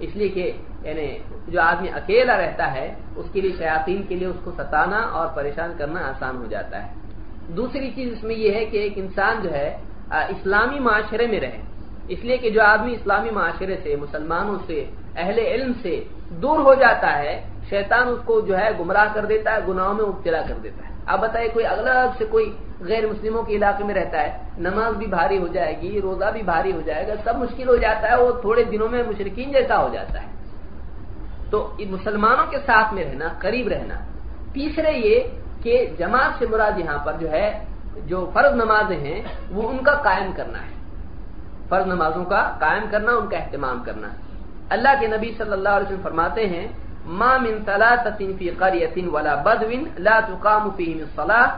اس لیے کہ یعنی جو آدمی اکیلا رہتا ہے، اس کے لیے شیاطین کے لیے اس کو ستانا اور پریشان کرنا آسان ہو جاتا ہے۔ دوسری چیز اس میں یہ ہے کہ ایک انسان جو ہے اسلامی معاشرے میں رہے۔ اس لیے کہ جو آدمی اسلامی معاشرے سے، مسلمانوں سے، اہل علم سے دور ہو جاتا ہے، شیطان اس کو جو ہے گمراہ کر دیتا ہے، گناہوں میں مبتلا کر دیتا ہے۔ اب بتائیے کوئی الگ سے کوئی غیر مسلموں کے علاقے میں رہتا ہے، نماز بھی بھاری ہو جائے گی، روزہ بھی بھاری ہو جائے گا، سب مشکل ہو جاتا ہے، وہ تھوڑے دنوں میں مشرقین جیسا ہو جاتا ہے۔ تو مسلمانوں کے ساتھ میں رہنا، قریب رہنا۔ تیسرے یہ کہ جماعت سے مراد یہاں پر جو ہے، جو فرض نمازیں ہیں، وہ ان کا قائم کرنا ہے۔ فرض نمازوں کا قائم کرنا، ان کا اہتمام کرنا۔ اللہ کے نبی صلی اللہ علیہ وسلم فرماتے ہیں، ما من ثلاثه في ولا بدو لا تقام فيهم الصلاه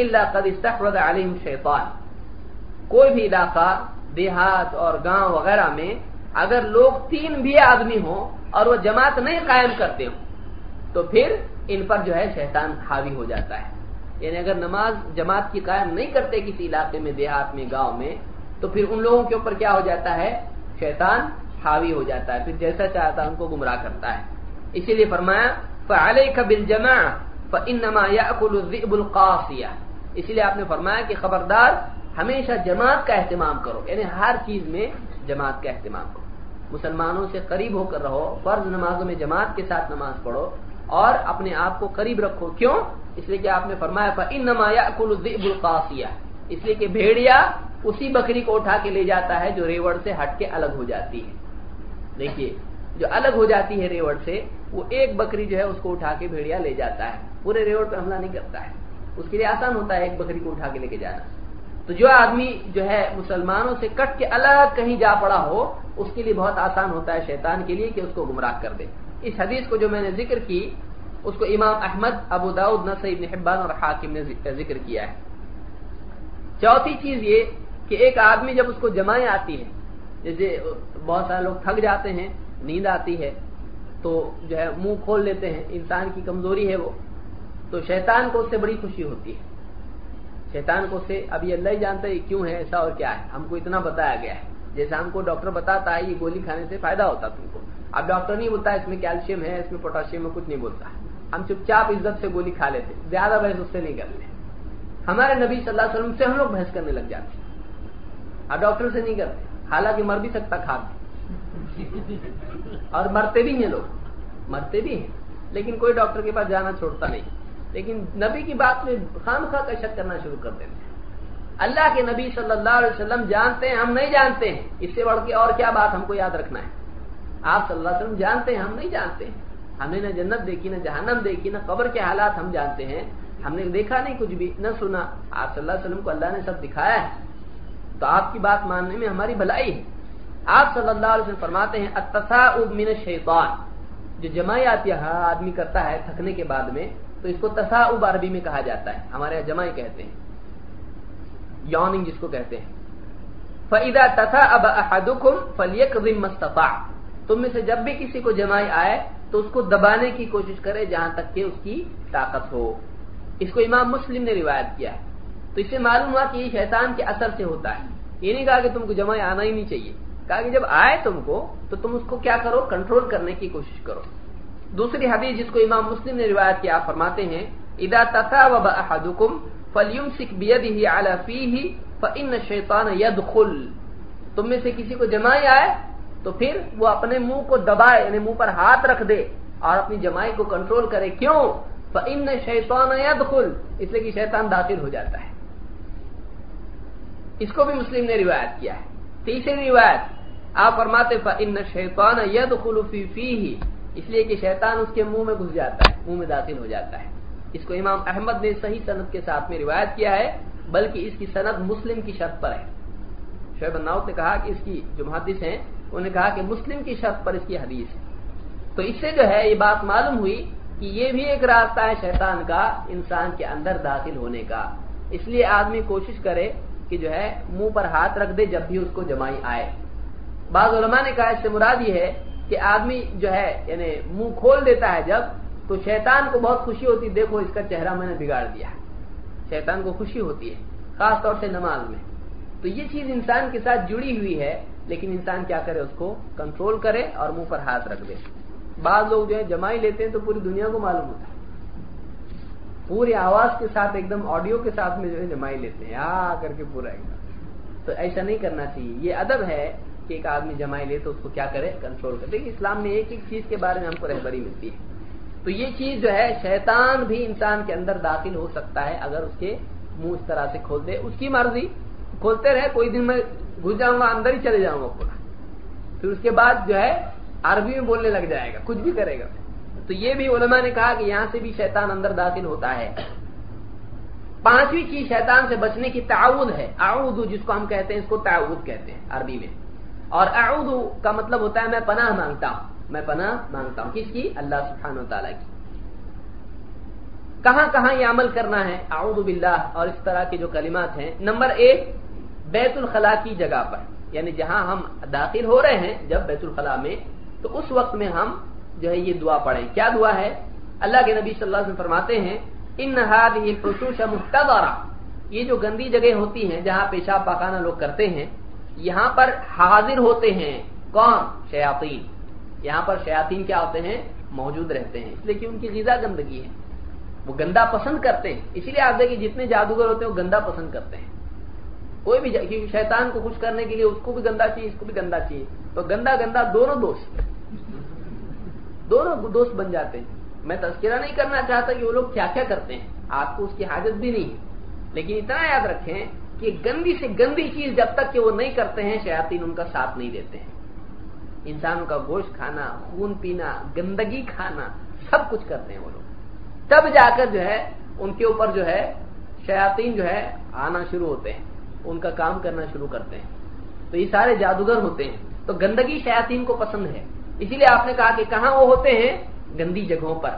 الا قد استحوذ عليهم الشيطان. کوئی بھی علاقہ، دیہات اور گاؤں وغیرہ میں اگر لوگ تین بھی آدمی ہوں اور وہ جماعت نہیں قائم کرتے ہوں، تو پھر ان پر جو ہے شیطان حاوی ہو جاتا ہے۔ یعنی اگر نماز جماعت کی قائم نہیں کرتے کسی علاقے میں، دیہات میں، گاؤں میں، تو پھر ان لوگوں کے اوپر کیا ہو جاتا ہے؟ شیطان حاوی ہو جاتا ہے۔ پھر جیسا چاہتا ہے ان کو گمراہ کرتا ہے۔ اسی لیے فرمایا فعلیک بالجماع فانما یاکل الذئب القاصیہ اسی لیے آپ نے فرمایا کہ خبردار، ہمیشہ جماعت کا اہتمام کرو۔ یعنی ہر چیز میں جماعت کا اہتمام کرو۔ مسلمانوں سے قریب ہو کر رہو، فرض نمازوں میں جماعت کے ساتھ نماز پڑھو۔ اور اپنے آپ کو قریب رکھو۔ کیوں؟ اس لیے کہ آپ نے فرمایا ان نمایا کل القافیہ اس لیے کہ بھیڑیا اسی بکری کو اٹھا کے لے جاتا ہے جو ریوڑ سے ہٹ کے الگ ہو جاتی ہے۔ دیکھیے، جو الگ ہو جاتی ہے ریوڑ سے، وہ ایک بکری جو ہے اس کو اٹھا کے بھیڑیا لے جاتا ہے۔ پورے ریوڑ پہ حملہ نہیں کرتا ہے۔ اس کے لیے آسان ہوتا ہے ایک بکری کو اٹھا کے لے کے جانا۔ تو جو آدمی جو ہے مسلمانوں سے کٹ کے الگ کہیں جا پڑا ہو، اس کے لیے بہت آسان ہوتا ہے شیطان کے لیے کہ اس کو گمراہ کر دے۔ اس حدیث کو جو میں نے ذکر کی، اس کو امام احمد، ابو داود نصیب حبان اور حاکم نے ذکر کیا ہے۔ چوتھی چیز یہ کہ ایک آدمی جب اس کو جمائیں آتی ہے جیسے بہت سارے لوگ تھک جاتے ہیں، نیند آتی ہے، تو جو ہے منہ کھول لیتے ہیں، انسان کی کمزوری ہے وہ، تو شیطان کو اس سے بڑی خوشی ہوتی ہے۔ شیطان کو سے اب یہ اللہ ہی جانتا ہے کیوں ہے، ایسا اور کیا ہے۔ ہم کو اتنا بتایا گیا ہے۔ جیسے ہم کو ڈاکٹر بتاتا ہے، یہ گولی کھانے سے فائدہ ہوتا تم کو۔ اب ڈاکٹر نہیں بولتا اس میں کیلشیم ہے، اس میں پوٹاشیم ہے، کچھ نہیں بولتا ہم چپ چاپ عزت سے گولی کھا لیتے زیادہ بحث اس سے نہیں کرتے۔ ہمارے نبی صلی اللہ علیہ وسلم سے ہم لوگ بحث کرنے لگ جاتے اب ڈاکٹر سے نہیں کرتے۔ حالانکہ مر بھی سکتا، کھا اور مرتے بھی ہیں لوگ۔ مرتے بھی ہیں۔ لیکن کوئی ڈاکٹر کے پاس جانا چھوڑتا نہیں۔ لیکن نبی کی بات میں خام خواہ کا شک کرنا شروع کر دیتے ہیں۔ اللہ کے نبی صلی اللہ علیہ وسلم جانتے ہیں، ہم نہیں جانتے ہیں۔ اس سے بڑھ کے اور کیا بات ہم کو یاد رکھنا ہے؟ آپ صلی اللہ علیہ وسلم جانتے ہیں، ہم نہیں جانتے ہیں۔ ہم نے نہ جنت دیکھی، نہ جہنم دیکھی، نہ قبر کے حالات ہم جانتے ہیں۔ ہم نے دیکھا نہیں، کچھ بھی نہ سنا۔ آپ صلی اللہ علیہ وسلم کو اللہ نے سب دکھایا ہے۔ تو آپ کی بات ماننے میں ہماری بھلائی ہے۔ آپ صلی اللہ علیہ وسلم فرماتے ہیں من الشیطان۔ جو جماعت ہاں آدمی کرتا ہے تھکنے کے بعد میں، تو اس کو تصاؤب عربی میں کہا جاتا ہے۔ ہمارے یہاں جمع کہتے ہیں۔ یوننگ جس کو کہتے ہیں۔ فعدا تسا اب احدم فلیق مستفا تم میں سے جب بھی کسی کو جمائی آئے تو اس کو دبانے کی کوشش کرے جہاں تک کہ اس کی طاقت ہو۔ اس کو امام مسلم نے روایت کیا ہے۔ تو اس سے معلوم ہوا کہ یہ شیطان کے اثر سے ہوتا ہے۔ یہ نہیں کہا کہ تم کو جمع آنا ہی نہیں چاہیے۔ کہا کہ جب آئے تم کو تو تم اس کو کیا کرو؟ کنٹرول کرنے کی کوشش کرو۔ دوسری حدیث جس کو امام مسلم نے روایت کیا، آپ فرماتے ہیں ادا تتا و بحدم فلیم سکھ بید ہی ہی فن شیطان ید تم میں سے کسی کو جمائی آئے تو پھر وہ اپنے منہ کو دبائے یعنی منہ پر ہاتھ رکھ دے اور اپنی جمائی کو کنٹرول کرے، کیوں؟ ان شیطان ید اس لیے کہ شیطان داخل ہو جاتا ہے۔ اس کو بھی مسلم نے روایت کیا ہے۔ تیسری روایت، آپ فرماتے ان شیطان ید خلفی فی ہی اس لیے کہ شیطان اس کے منہ میں گھس جاتا ہے، منہ میں داخل ہو جاتا ہے۔ اس کو امام احمد نے صحیح صنعت کے ساتھ میں روایت کیا ہے، بلکہ اس کی صنعت مسلم کی شرط پر ہے۔ شعیب الناؤت نے کہا کہ اس کی جو محدث ہیں انہوں نے کہا کہ مسلم کی شرط پر اس کی حدیث ہے۔ تو اس سے جو ہے یہ بات معلوم ہوئی کہ یہ بھی ایک راستہ ہے شیطان کا انسان کے اندر داخل ہونے کا۔ اس لیے آدمی کوشش کرے کہ جو ہے منہ پر ہاتھ رکھ دے جب بھی اس کو جمائی آئے۔ بعض علماء نے کہا اس سے مراد یہ ہے کہ آدمی جو ہے یعنی منہ کھول دیتا ہے جب تو شیطان کو بہت خوشی ہوتی دیکھو اس کا چہرہ میں نے بگاڑ دیا شیطان کو خوشی ہوتی ہے، خاص طور سے نماز میں۔ تو یہ چیز انسان کے ساتھ جڑی ہوئی ہے لیکن انسان کیا کرے، اس کو کنٹرول کرے اور منہ پر ہاتھ رکھ دے۔ بعض لوگ جو ہے جمائی لیتے ہیں تو پوری دنیا کو معلوم ہوتا ہے۔ پوری آواز کے ساتھ، ایک دم آڈیو کے ساتھ میں جو ہے جمائی لیتے ہیں۔ آ کر کے پورا ایک دم۔ تو ایسا نہیں کرنا چاہیے۔ یہ ادب ہے کہ ایک آدمی جمائی لے تو اس کو کیا کرے؟ کنٹرول کرے۔ دیکھیے اسلام میں ایک ایک چیز کے بارے میں ہم کو رہبری ملتی ہے۔ تو یہ چیز جو ہے، شیطان بھی انسان کے اندر داخل ہو سکتا ہے اگر اس کے منہ اس طرح سے کھول دے۔ اس کی مرضی کھولتے رہے، کوئی دن میں گھس جاؤں گا، اندر ہی چلے جاؤں گا پورا۔ پھر اس کے بعد جو ہے، عربی میں بولنے لگ جائے گا، کچھ بھی کرے گا۔ تو یہ بھی علماء نے کہا کہ یہاں سے بھی شیطان اندر داخل ہوتا ہے۔ پانچویں چیز شیطان سے بچنے کی تعاون ہے۔ اعوذ، جس کو ہم کہتے ہیں، اس کو تعاون کہتے ہیں عربی میں۔ اور اعوذ کا مطلب ہوتا ہے، میں پناہ مانگتا ہوں۔ میں پناہ مانگتا ہوں۔ کس کی؟ اللہ سبحانہ و تعالیٰ کی۔ کہاں کہاں یہ عمل کرنا ہے؟ اعوذ باللہ۔ اور اس طرح کے جو کلمات ہیں۔ نمبر ایک بیت الخلاء کی جگہ پر۔ یعنی جہاں ہم داخل ہو رہے ہیں جب بیت الخلاء میں، تو اس وقت میں ہم جو ہے یہ دعا پڑھیں۔ کیا دعا ہے؟ اللہ کے نبی صلی اللہ علیہ وسلم فرماتے ہیں، ان محتبارہ یہ جو گندی جگہ ہوتی ہیں جہاں پیشاب پاکانا لوگ کرتے ہیں، یہاں پر حاضر ہوتے ہیں کون؟ شیاطین۔ یہاں پر شیاطین کیا ہوتے ہیں؟ موجود رہتے ہیں۔ اس لیے کہ ان کی غذا گندگی ہے۔ وہ گندا پسند کرتے ہیں۔ اسی لیے آپ دیکھیں، جتنے جادوگر ہوتے ہیں، وہ گندا پسند کرتے ہیں۔ کوئی بھی کیونکہ شیطان کو خوش کرنے کے لیے اس کو بھی گندا چاہیے، اس کو بھی گندا چاہیے۔ تو گندا گندا دونوں دوست دونوں دوست بن جاتے ہیں۔ میں تذکرہ نہیں کرنا چاہتا کہ وہ لوگ کیا کیا کرتے ہیں، آپ کو اس کی حاجت بھی نہیں ہے۔ لیکن اتنا یاد رکھیں کہ گندی سے گندی چیز جب تک کہ وہ نہیں کرتے ہیں، شیاطین ان کا ساتھ نہیں دیتے ہیں۔ انسانوں کا گوشت کھانا، خون پینا، گندگی کھانا، سب کچھ کرتے ہیں وہ لوگ۔ تب جا کر جو ہے، ان کے اوپر جو ہے، شیاطین جو ہے، آنا شروع ہوتے ہیں۔ ان کا کام کرنا شروع کرتے ہیں۔ تو یہ سارے جادوگر ہوتے ہیں۔ تو گندگی شیاطین کو پسند ہے۔ اسی لیے آپ نے کہا کہ کہاں وہ ہوتے ہیں؟ گندی جگہوں پر۔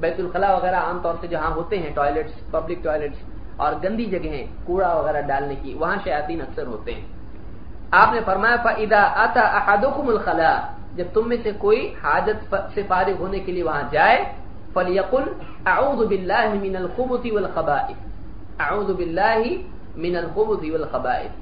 بیت الخلا وغیرہ عام طور سے جہاں ہوتے ہیں، ٹوائلٹس، پبلک ٹوائلٹس، اور گندی جگہیں، کوڑا وغیرہ ڈالنے کی، وہاں شیاطین اکثر ہوتے ہیں۔ آپ نے فرمایا فاذا اتى احدكم الخلا جب تم میں سے کوئی حاجت سے فارغ ہونے کے لیے وہاں جائے، فليقل اعوذ بالله من الخبث والخبائث۔ اعوذ بالله من الخبث والخبائث۔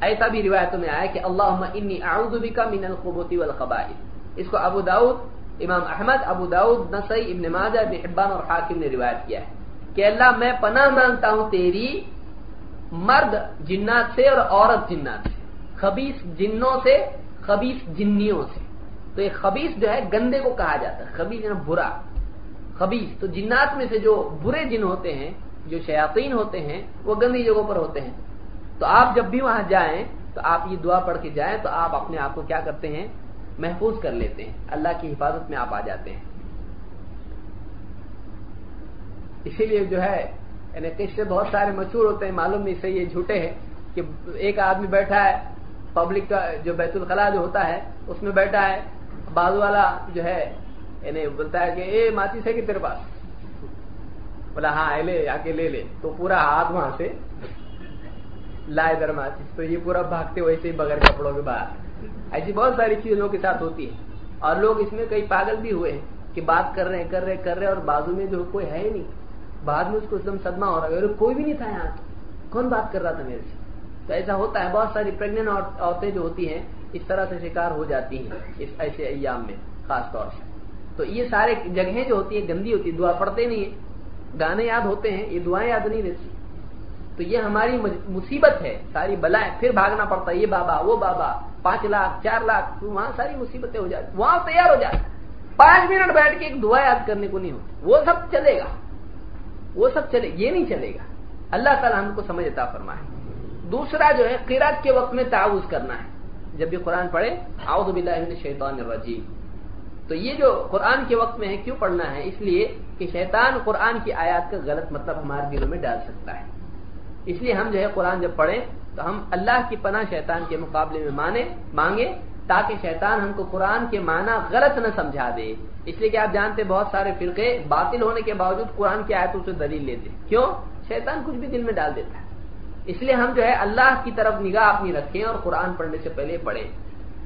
ایسا بھی روایتوں میں آیا کہ اللهم انی اعوذ بک من الخبث والخبائث۔ اس کو ابو داؤد، امام احمد، ابو داؤد، نسائی، ابن ماجہ، ابن حبان اور حاکم نے روایت کیا ہے کہ اللہ، میں پناہ مانگتا ہوں تیری مرد جنات سے اور عورت جنات سے خبیص جنوں سے خبیص جنیوں سے۔ تو یہ خبیص جو ہے گندے کو کہا جاتا ہے خبیص یعنی برا۔ خبیص تو جنات میں سے جو برے جن ہوتے ہیں جو شیاطین ہوتے ہیں، وہ گندی جگہوں پر ہوتے ہیں۔ تو آپ جب بھی وہاں جائیں، تو آپ یہ دعا پڑھ کے جائیں، تو آپ اپنے آپ کو کیا کرتے ہیں؟ محفوظ کر لیتے ہیں۔ اللہ کی حفاظت میں آپ آ جاتے ہیں۔ اسی لیے جو ہے یعنی قصے بہت سارے مشہور ہوتے ہیں، معلوم نہیں سے یہ جھوٹے ہیں کہ ایک آدمی بیٹھا ہے، پبلک کا جو بیت الخلاء جو ہوتا ہے، اس میں بیٹھا ہے بازو والا جو ہے یعنی بولتا ہے کہ، اے ماچی سے کہ تیرے پاس بولا ہاں آئے لے آ کے لے لے تو پورا ہاتھ وہاں سے لائے در تو یہ پورا بھاگتے ویسے ہی بغیر کپڑوں کے باہر ایسی بہت ساری چیزیں لوگوں کے ساتھ ہوتی ہے اور لوگ اس میں کئی پاگل بھی ہوئے ہیں کہ بات کر رہے ہیں کر رہے کر رہے اور بازو میں جو کوئی ہے ہی نہیں بعد میں اس کو ایک دم صدمہ ہو رہا ہے کوئی بھی نہیں تھا یہاں کون بات کر رہا تھا میرے سے تو ایسا ہوتا ہے بہت ساری پریگنٹ عورتیں جو ہوتی ہیں اس طرح سے شکار ہو جاتی ہیں اس ایسے ایام میں خاص طور سے تو یہ سارے جگہیں جو ہوتی ہیں گندی ہوتی ہے دعا پڑھتے نہیں ہیں گانے یاد ہوتے ہیں، یہ دعائیں یاد نہیں رہتی۔ تو یہ ہماری مصیبت ہے، ساری بلائیں، پھر بھاگنا پڑتا ہے، یہ بابا، وہ بابا، پانچ لاکھ، چار لاکھ وہاں ساری مصیبتیں ہو جاتی، وہاں تیار ہو جاتا پانچ منٹ بیٹھ کے ایک دعا یاد کرنے کو نہیں ہوتی۔ وہ سب چلے گا۔ وہ سب چلے، یہ نہیں چلے گا۔ اللہ تعالیٰ ہم کو سمجھ عطا فرمائے۔ دوسرا جو ہے قیرات کے وقت میں تعاوض کرنا ہے۔ جب بھی قرآن پڑھے، اعوذ باللہ من الشیطان الرجیم۔ تو یہ جو قرآن کے وقت میں ہے، کیوں پڑھنا ہے؟ اس لیے کہ شیطان قرآن کی آیات کا غلط مطلب ہمارے دلوں میں ڈال سکتا ہے۔ اس لیے ہم جو ہے قرآن جب پڑھیں تو ہم اللہ کی پناہ شیطان کے مقابلے میں مانے، مانگے، تاکہ شیطان ہم کو قرآن کے معنی غلط نہ سمجھا دے۔ اس لیے کہ آپ جانتے بہت سارے فرقے باطل ہونے کے باوجود قرآن کی آیتوں سے دلیل لیتے کیوں؟ شیطان کچھ بھی دل میں ڈال دیتا ہے۔ اس لیے ہم جو ہے اللہ کی طرف نگاہ اپنی رکھیں اور قرآن پڑھنے سے پہلے پڑھیں۔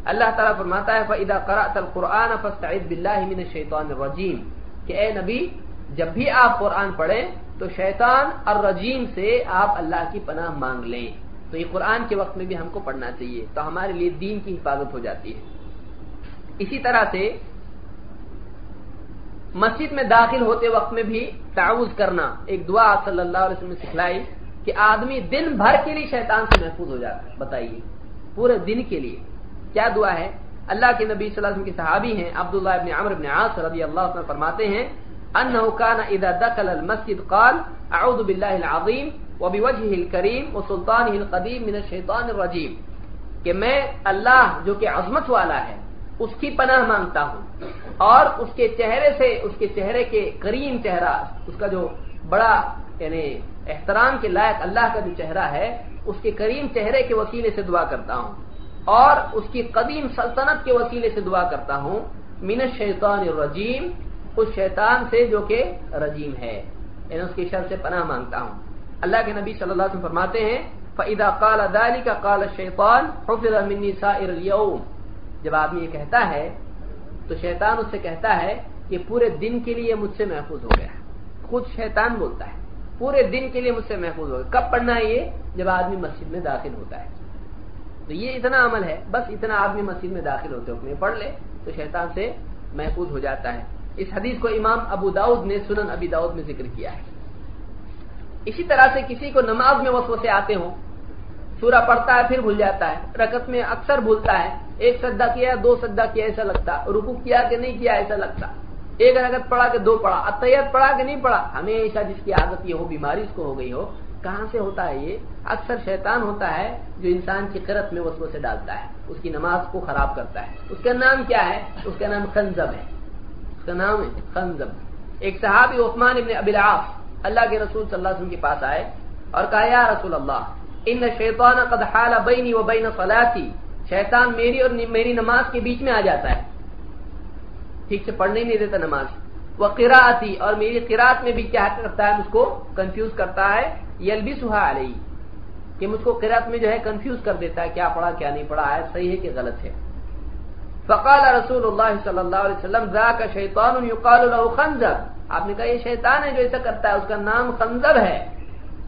اللہ تعالیٰ فرماتا ہے، فَإِذَا قَرَأْتَ الْقُرْآنَ فَاسْتَعِذْ بِاللَّهِ مِنَ الشَّيْطَانِ الرَّجِيمِ کہ اے نبی، جب بھی آپ قرآن پڑھیں تو شیطان الرجیم سے آپ اللہ کی پناہ مانگ لیں۔ تو یہ قرآن کے وقت میں بھی ہم کو پڑھنا چاہیے، تو ہمارے لیے دین کی حفاظت ہو جاتی ہے۔ اسی طرح سے مسجد میں داخل ہوتے وقت میں بھی تعوض کرنا ایک دعا صلی اللہ علیہ وسلم نے سکھلائی کہ آدمی دن بھر کے لیے شیطان سے محفوظ ہو جاتا ہے۔ بتائیے، پورے دن کے لیے۔ کیا دعا ہے؟ اللہ کے نبی صلی اللہ علیہ وسلم کے صحابی ہیں عبداللہ ابن عمر ابن عاص رضی اللہ عنہ فرماتے ہیں انه كان اذا دخل المسجد قال، اعوذ بالله العظيم وبوجهه الكريم وسلطانه القديم من الشيطان الرجيم کہ میں اللہ جو کہ عظمت والا ہے، اس کی پناہ مانگتا ہوں۔ اور اس کے چہرے سے، اس کے چہرے کے کریم چہرہ، اس کا جو بڑا یعنی احترام کے لائق اللہ کا جو چہرہ ہے، اس کے کریم چہرے کے وسیلے سے دعا کرتا ہوں۔ اور اس کی قدیم سلطنت کے وسیلے سے دعا کرتا ہوں۔ من الشیطان الرجیم، اس شیطان سے جو کہ رجیم ہے۔ یعنی اس کی شر سے پناہ مانگتا ہوں۔ اللہ کے نبی صلی اللہ علیہ وسلم فرماتے ہیں، فَإِذَا قَالَ ذَلِكَ قَالَ الشَّيْطَانِ حُفِظَ مِنِّي سَائِرَ الْيَوْمِ۔ جب آدمی یہ کہتا ہے، تو شیطان اس سے کہتا ہے کہ پورے دن کے لیے مجھ سے محفوظ ہو گیا۔ خود شیطان بولتا ہے، پورے دن کے لیے مجھ سے محفوظ ہو گیا۔ کب پڑھنا ہے یہ؟ جب آدمی مسجد میں داخل ہوتا ہے۔ تو یہ اتنا عمل ہے، بس اتنا آدمی مسجد میں داخل ہوتے ہوئے پڑھ لے تو شیطان سے محفوظ ہو جاتا ہے۔ اس حدیث کو امام ابو داؤد نے سنن ابی داؤد میں ذکر کیا ہے۔ اسی طرح سے کسی کو نماز میں وسوسے آتے ہوں، سورہ پڑھتا ہے، پھر بھول جاتا ہے رکت میں اکثر بھولتا ہے، ایک سدا کیا، دو سدا کیا، ایسا لگتا رکو کیا کہ نہیں کیا، ایسا لگتا۔ ایک رکعت پڑھا کہ دو پڑھا، اتیت پڑھا کہ نہیں پڑھا، ہمیشہ جس کی عادت یہ ہو، بیماری اس کو ہو گئی ہو کہاں سے ہوتا ہے یہ؟ اکثر شیطان ہوتا ہے جو انسان کی قرت میں وسو سے ڈالتا ہے، اس کی نماز کو خراب کرتا ہے۔ اس کا نام کیا ہے؟ اس کا نام خنزب ہے۔ اس کا نام ہے خنزب۔ ایک صحابی عثمان ابن ابی اللہ کے رسول صلی اللہ علیہ وسلم کے پاس آئے اور کہا، یا رسول اللہ، ان شیطان قد حال بینی و بین صلاتی۔ شیطان میری اور میری نماز کے بیچ میں آ جاتا ہے۔ ٹھیک سے پڑھنے نہیں دیتا نماز۔ وہ قراتی اور میری قرات میں بھی کیا کرتا ہے؟ مجھ کو کنفیوز کرتا ہے۔ یل بھی سہا رہی کہ مجھ کو قرات میں جو ہے کنفیوز کر دیتا ہے کیا پڑھا کیا نہیں پڑھا ہے صحیح ہے کہ غلط ہے۔ فقال رسول اللہ صلی اللہ علیہ وسلم، ذاک شیطان یقال له خنزب آپ نے کہا، یہ شیطان ہے جو ایسا کرتا ہے، اس کا نام خنزب ہے۔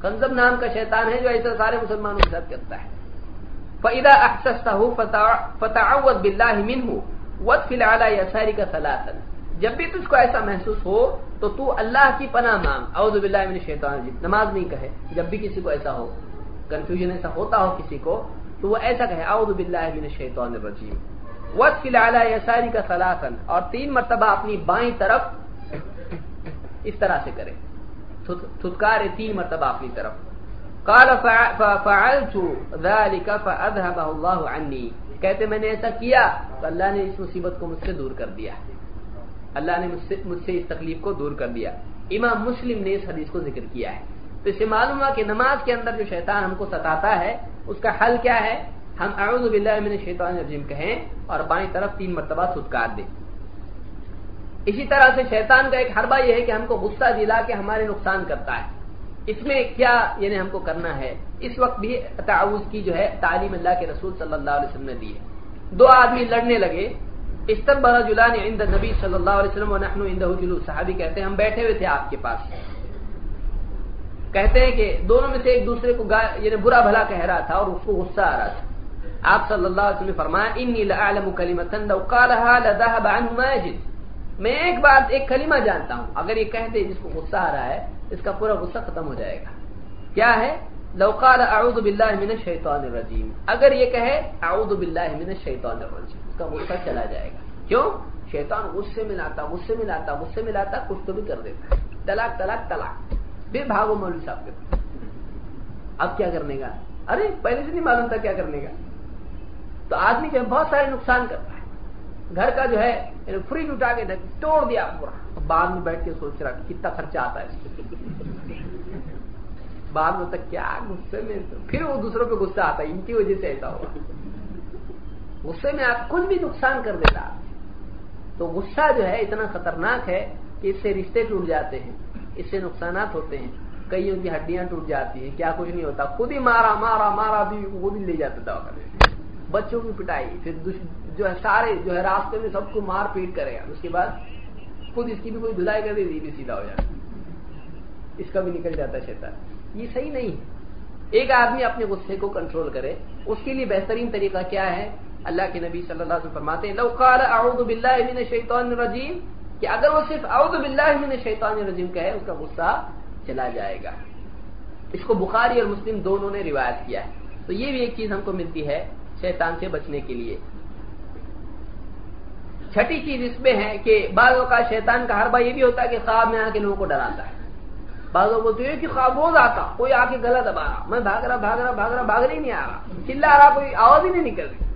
خنزب نام کا شیطان ہے جو ایسا سارے مسلمانوں کے ساتھ کرتا ہے۔ فَإِذَا أَحْسَسْتَهُ فَتَعَوَّدْ بِاللَّهِ مِنْهُ وَدْفِلْ عَلَى يَسَارِكَ ثَلَاثًا۔ جب بھی تجھ کو ایسا محسوس ہو تو تو اللہ کی پناہ مانگ۔ اعوذ باللہ من الشیطان الرجیم۔ نماز نہیں کہے جب بھی کسی کو ایسا ہو۔ کنفیوژن ایسا ہوتا ہو کسی کو تو وہ ایسا کہے، اعوذ باللہ من الشیطان الرجیم۔ وَدْفِلْ عَلَى يَسَارِكَ ثَلَاثًا۔ اور تین مرتبہ اپنی بائیں طرف اس طرح سے کرے۔ تھتکارے تین مرتبہ اپنی طرف۔ قال فعلت ذلك فاذهبه الله عني۔ کہتے، میں نے ایسا کیا تو اللہ نے اس مصیبت کو مجھ سے دور کر دیا۔ اللہ نے مجھ سے اس تکلیف کو دور کر دیا۔ امام مسلم نے اس حدیث کو ذکر کیا ہے۔ تو اسے معلوم ہوا کہ نماز کے اندر جو شیطان ہم کو ستاتا ہے، اس کا حل کیا ہے؟ ہم اعوذ باللہ من الشیطان الرجیم کہیں اور بائیں طرف تین مرتبہ تھتکار دیں۔ اسی طرح سے شیطان کا ایک حربہ یہ ہے کہ ہم کو غصہ دلا کے ہمارے نقصان کرتا ہے۔ اس میں کیا یعنی ہم کو کرنا ہے؟ اس وقت بھی تعاوض کی جو ہے تعلیم اللہ کے رسول صلی اللہ علیہ وسلم نے دی ہے۔ دو آدمی لڑنے لگے۔ استبر جلان عند نبی صلی اللہ علیہ وسلم ونحن عنده جلوس. صحابی کہتے ہیں، ہم بیٹھے ہوئے تھے آپ کے پاس۔ کہتے ہیں کہ دونوں میں سے ایک دوسرے کو یعنی برا بھلا کہہ رہا تھا اور اس کو غصہ آ رہا تھا۔ آپ صلی اللہ علیہ وسلم نے فرمایا، انی لأعلم کلمتا لو قالها لذهب عنه ما يجد میں ایک بات، ایک کلمہ جانتا ہوں۔ اگر یہ کہہ دے جس کو غصہ آ رہا ہے، اس کا پورا غصہ ختم ہو جائے گا۔ کیا ہے؟ لو قال اعوذ باللہ من الشیطان الرجیم۔ اگر یہ کہے، اعوذ باللہ من الشیطان الرجیم۔ کا غصہ چلا جائے گا۔ کیوں؟ شیطان غصے میں لاتا غصے میں لاتا غصے میں لاتا کچھ تو بھی کر دیتا طلاق طلاق طلاق۔ پھر بھاگو مولوی صاحب کے اب کیا کرنے کا ارے، پہلے سے نہیں معلوم تھا کیا کرنے کا تو آدمی جو ہے، بہت سارے نقصان کرتا ہے۔ گھر کا جو ہے یعنی فریج اٹھا کے توڑ دیا پورا۔ بعد میں بیٹھ کے سوچ رہا کتنا خرچہ آتا ہے اس بعد میں تک کیا غصے میں پھر وہ دوسروں پہ غصہ آتا ہے۔ ان کی وجہ سے ایسا ہوا غصے میں آپ کچھ بھی نقصان کر دیتا۔ تو غصہ جو ہے اتنا خطرناک ہے کہ اس سے رشتے ٹوٹ جاتے ہیں، اس سے نقصانات ہوتے ہیں۔ کئی ان کی ہڈیاں ٹوٹ جاتی ہیں، کیا کچھ نہیں ہوتا۔ خود ہی مارا مارا مارا بھی خود ہی لے جاتا دوا کرنے۔ بچوں کی پٹائی، پھر جو ہے سارے، جو ہے راستے میں سب کو مار پیٹ کرے۔ گا اس کے بعد خود اس کی بھی کوئی دھلائی کر دے بھی سیدھا ہو جاتا۔ اس کا بھی نکل جاتا ہے شیطان۔ یہ صحیح نہیں۔ ہے ایک آدمی اپنے غصے کو کنٹرول کرے۔ اس کے لیے بہترین طریقہ کیا ہے؟ اللہ کے نبی صلی اللہ علیہ وسلم فرماتے ہیں، لو قال اعوذ باللہ من الشیطان الرجیم، کہ اگر وہ صرف اعوذ باللہ من الشیطان الرجیم کہے، اس کا غصہ چلا جائے گا۔ اس کو بخاری اور مسلم دونوں نے روایت کیا ہے۔ تو یہ بھی ایک چیز ہم کو ملتی ہے شیطان سے بچنے کے لیے۔ چھٹی چیز اس میں ہے کہ بعض اوقات شیطان کا ہر بار یہ بھی ہوتا ہے کہ خواب میں آ کے لوگوں کو ڈراتا ہے۔ بعض لوگ بولتے ہیں کہ خواب روز آتا کوئی آ کے گلا دبا رہا، میں بھاگ رہا بھاگ رہا بھاگ رہا، بھاگ نہیں نہیں آ رہا، چلا رہا، کوئی آواز ہی نہیں نکل رہی۔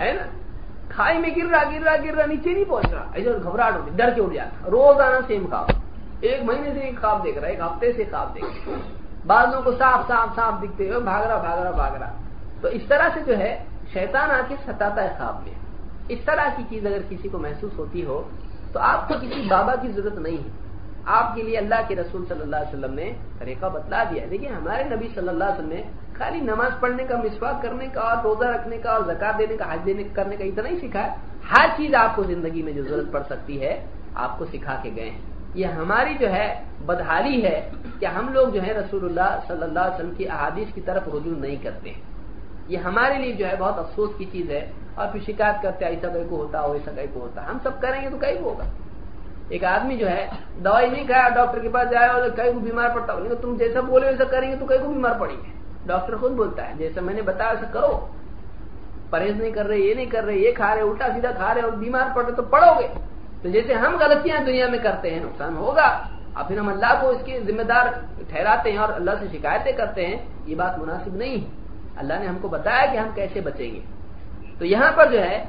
ہے نا? کھائی میں گر رہا گر رہا گر رہا نیچے نہیں پہنچ رہا ایسے گھبراہٹ ہوتی، ڈر کے اٹھ جاتا۔ روز آنا سیم خواب۔ ایک مہینے سے ایک خواب دیکھ رہا ہے، ایک ہفتے سے خواب دیکھ رہا بعض لوگوں کو صاف صاف صاف دکھتے ہوئے بھاگ رہا بھاگ رہا بھاگ رہا تو اس طرح سے جو ہے، شیطان آ کے ستاتا ہے خواب میں۔ اس طرح کی چیز اگر کسی کو محسوس ہوتی ہو، تو آپ کو کسی بابا کی ضرورت نہیں ہے۔ آپ کے لیے اللہ کے رسول صلی اللہ علیہ وسلم نے طریقہ بتلا دیا لیکن ہمارے نبی صلی اللہ علیہ وسلم نے خالی نماز پڑھنے کا، مسواک کرنے کا اور روزہ رکھنے کا اور زکات دینے کا، حج دینے کرنے کا اتنا ہی سکھا ہے۔ ہر چیز آپ کو زندگی میں جو ضرورت پڑ سکتی ہے، آپ کو سکھا کے گئے ہیں۔ یہ ہماری جو ہے بدحالی ہے کہ ہم لوگ جو ہے رسول اللہ صلی اللہ علیہ وسلم کی احادیث کی طرف رجوع نہیں کرتے۔ ہیں یہ ہمارے لیے جو ہے بہت افسوس کی چیز ہے۔ اور پھر شکایت کرتے ہیں، ایسا کئی کو ہوتا ہو، ایسا کئی کو ہوتا ہم سب کریں گے تو کئی کو ہوگا۔ ایک آدمی جو ہے، دوائی نہیں کھایا، ڈاکٹر کے پاس جائے اور کئی کو بیمار پڑتا ہو تم جیسا بولے ویسا کریں گے تو کئی کو بیمار پڑیں گے۔ ڈاکٹر خود بولتا ہے، جیسا میں نے بتایا ویسا کرو۔ پرہیز نہیں کر رہے، یہ نہیں کر رہے، یہ کھا رہے، الٹا سیدھا کھا رہے اور بیمار پڑے تو پڑو گے۔ تو جیسے ہم غلطیاں دنیا میں کرتے ہیں، نقصان ہوگا۔ اور پھر ہم اللہ کو اس کے ذمہ دار ٹھہراتے ہیں اور اللہ سے شکایتیں کرتے ہیں، یہ بات مناسب نہیں۔ ہے اللہ نے ہم کو بتایا کہ ہم کیسے بچیں گے۔ تو یہاں پر جو ہے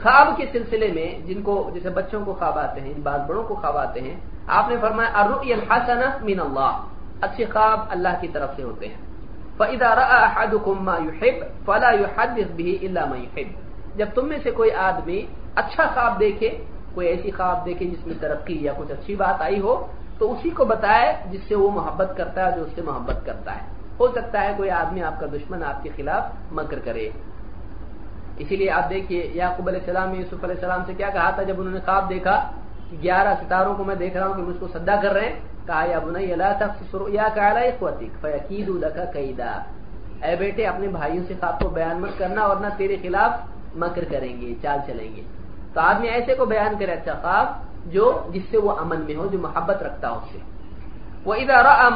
خواب کے سلسلے میں جن کو جیسے بچوں کو خواب آتے ہیں بعض بڑوں کو خواب آتے ہیں، آپ نے فرمایا الحسن من اللہ۔ اچھے خواب اللہ کی طرف سے ہوتے ہیں۔ فَإِذَا رَأَ أَحَدُكُمْ مَا يُحِبْ فَلَا يُحَدِّثْ بِهِ إِلَّا مَا يُحِبْ۔ جب تم میں سے کوئی آدمی اچھا خواب دیکھے، کوئی ایسی خواب دیکھے جس میں ترقی یا کچھ اچھی بات آئی ہو، تو اسی کو بتائے جس سے وہ محبت کرتا ہے جو اس سے محبت کرتا ہے۔ ہو سکتا ہے کوئی آدمی آپ کا دشمن آپ کے خلاف مکر کرے۔ اسی لیے آپ دیکھیے، یعقوب علیہ السلام نے یوسف علیہ السلام سے کیا کہا تھا؟ جب انہوں نے خواب دیکھا کہ گیارہ ستاروں کو میں دیکھ رہا ہوں کہ مجھ کو سدا کر رہے ہیں، کہا، یا بنائی اللہ اے بیٹے، اپنے بھائیوں سے خواب کو بیان مت کرنا اور نہ تیرے خلاف مکر کریں گے، چال چلیں گے۔ تو آدمی ایسے کو بیان کرے اچھا خواب، جو جس سے وہ امن میں ہو، جو محبت رکھتا ہو اس سے۔ وہ ادارہ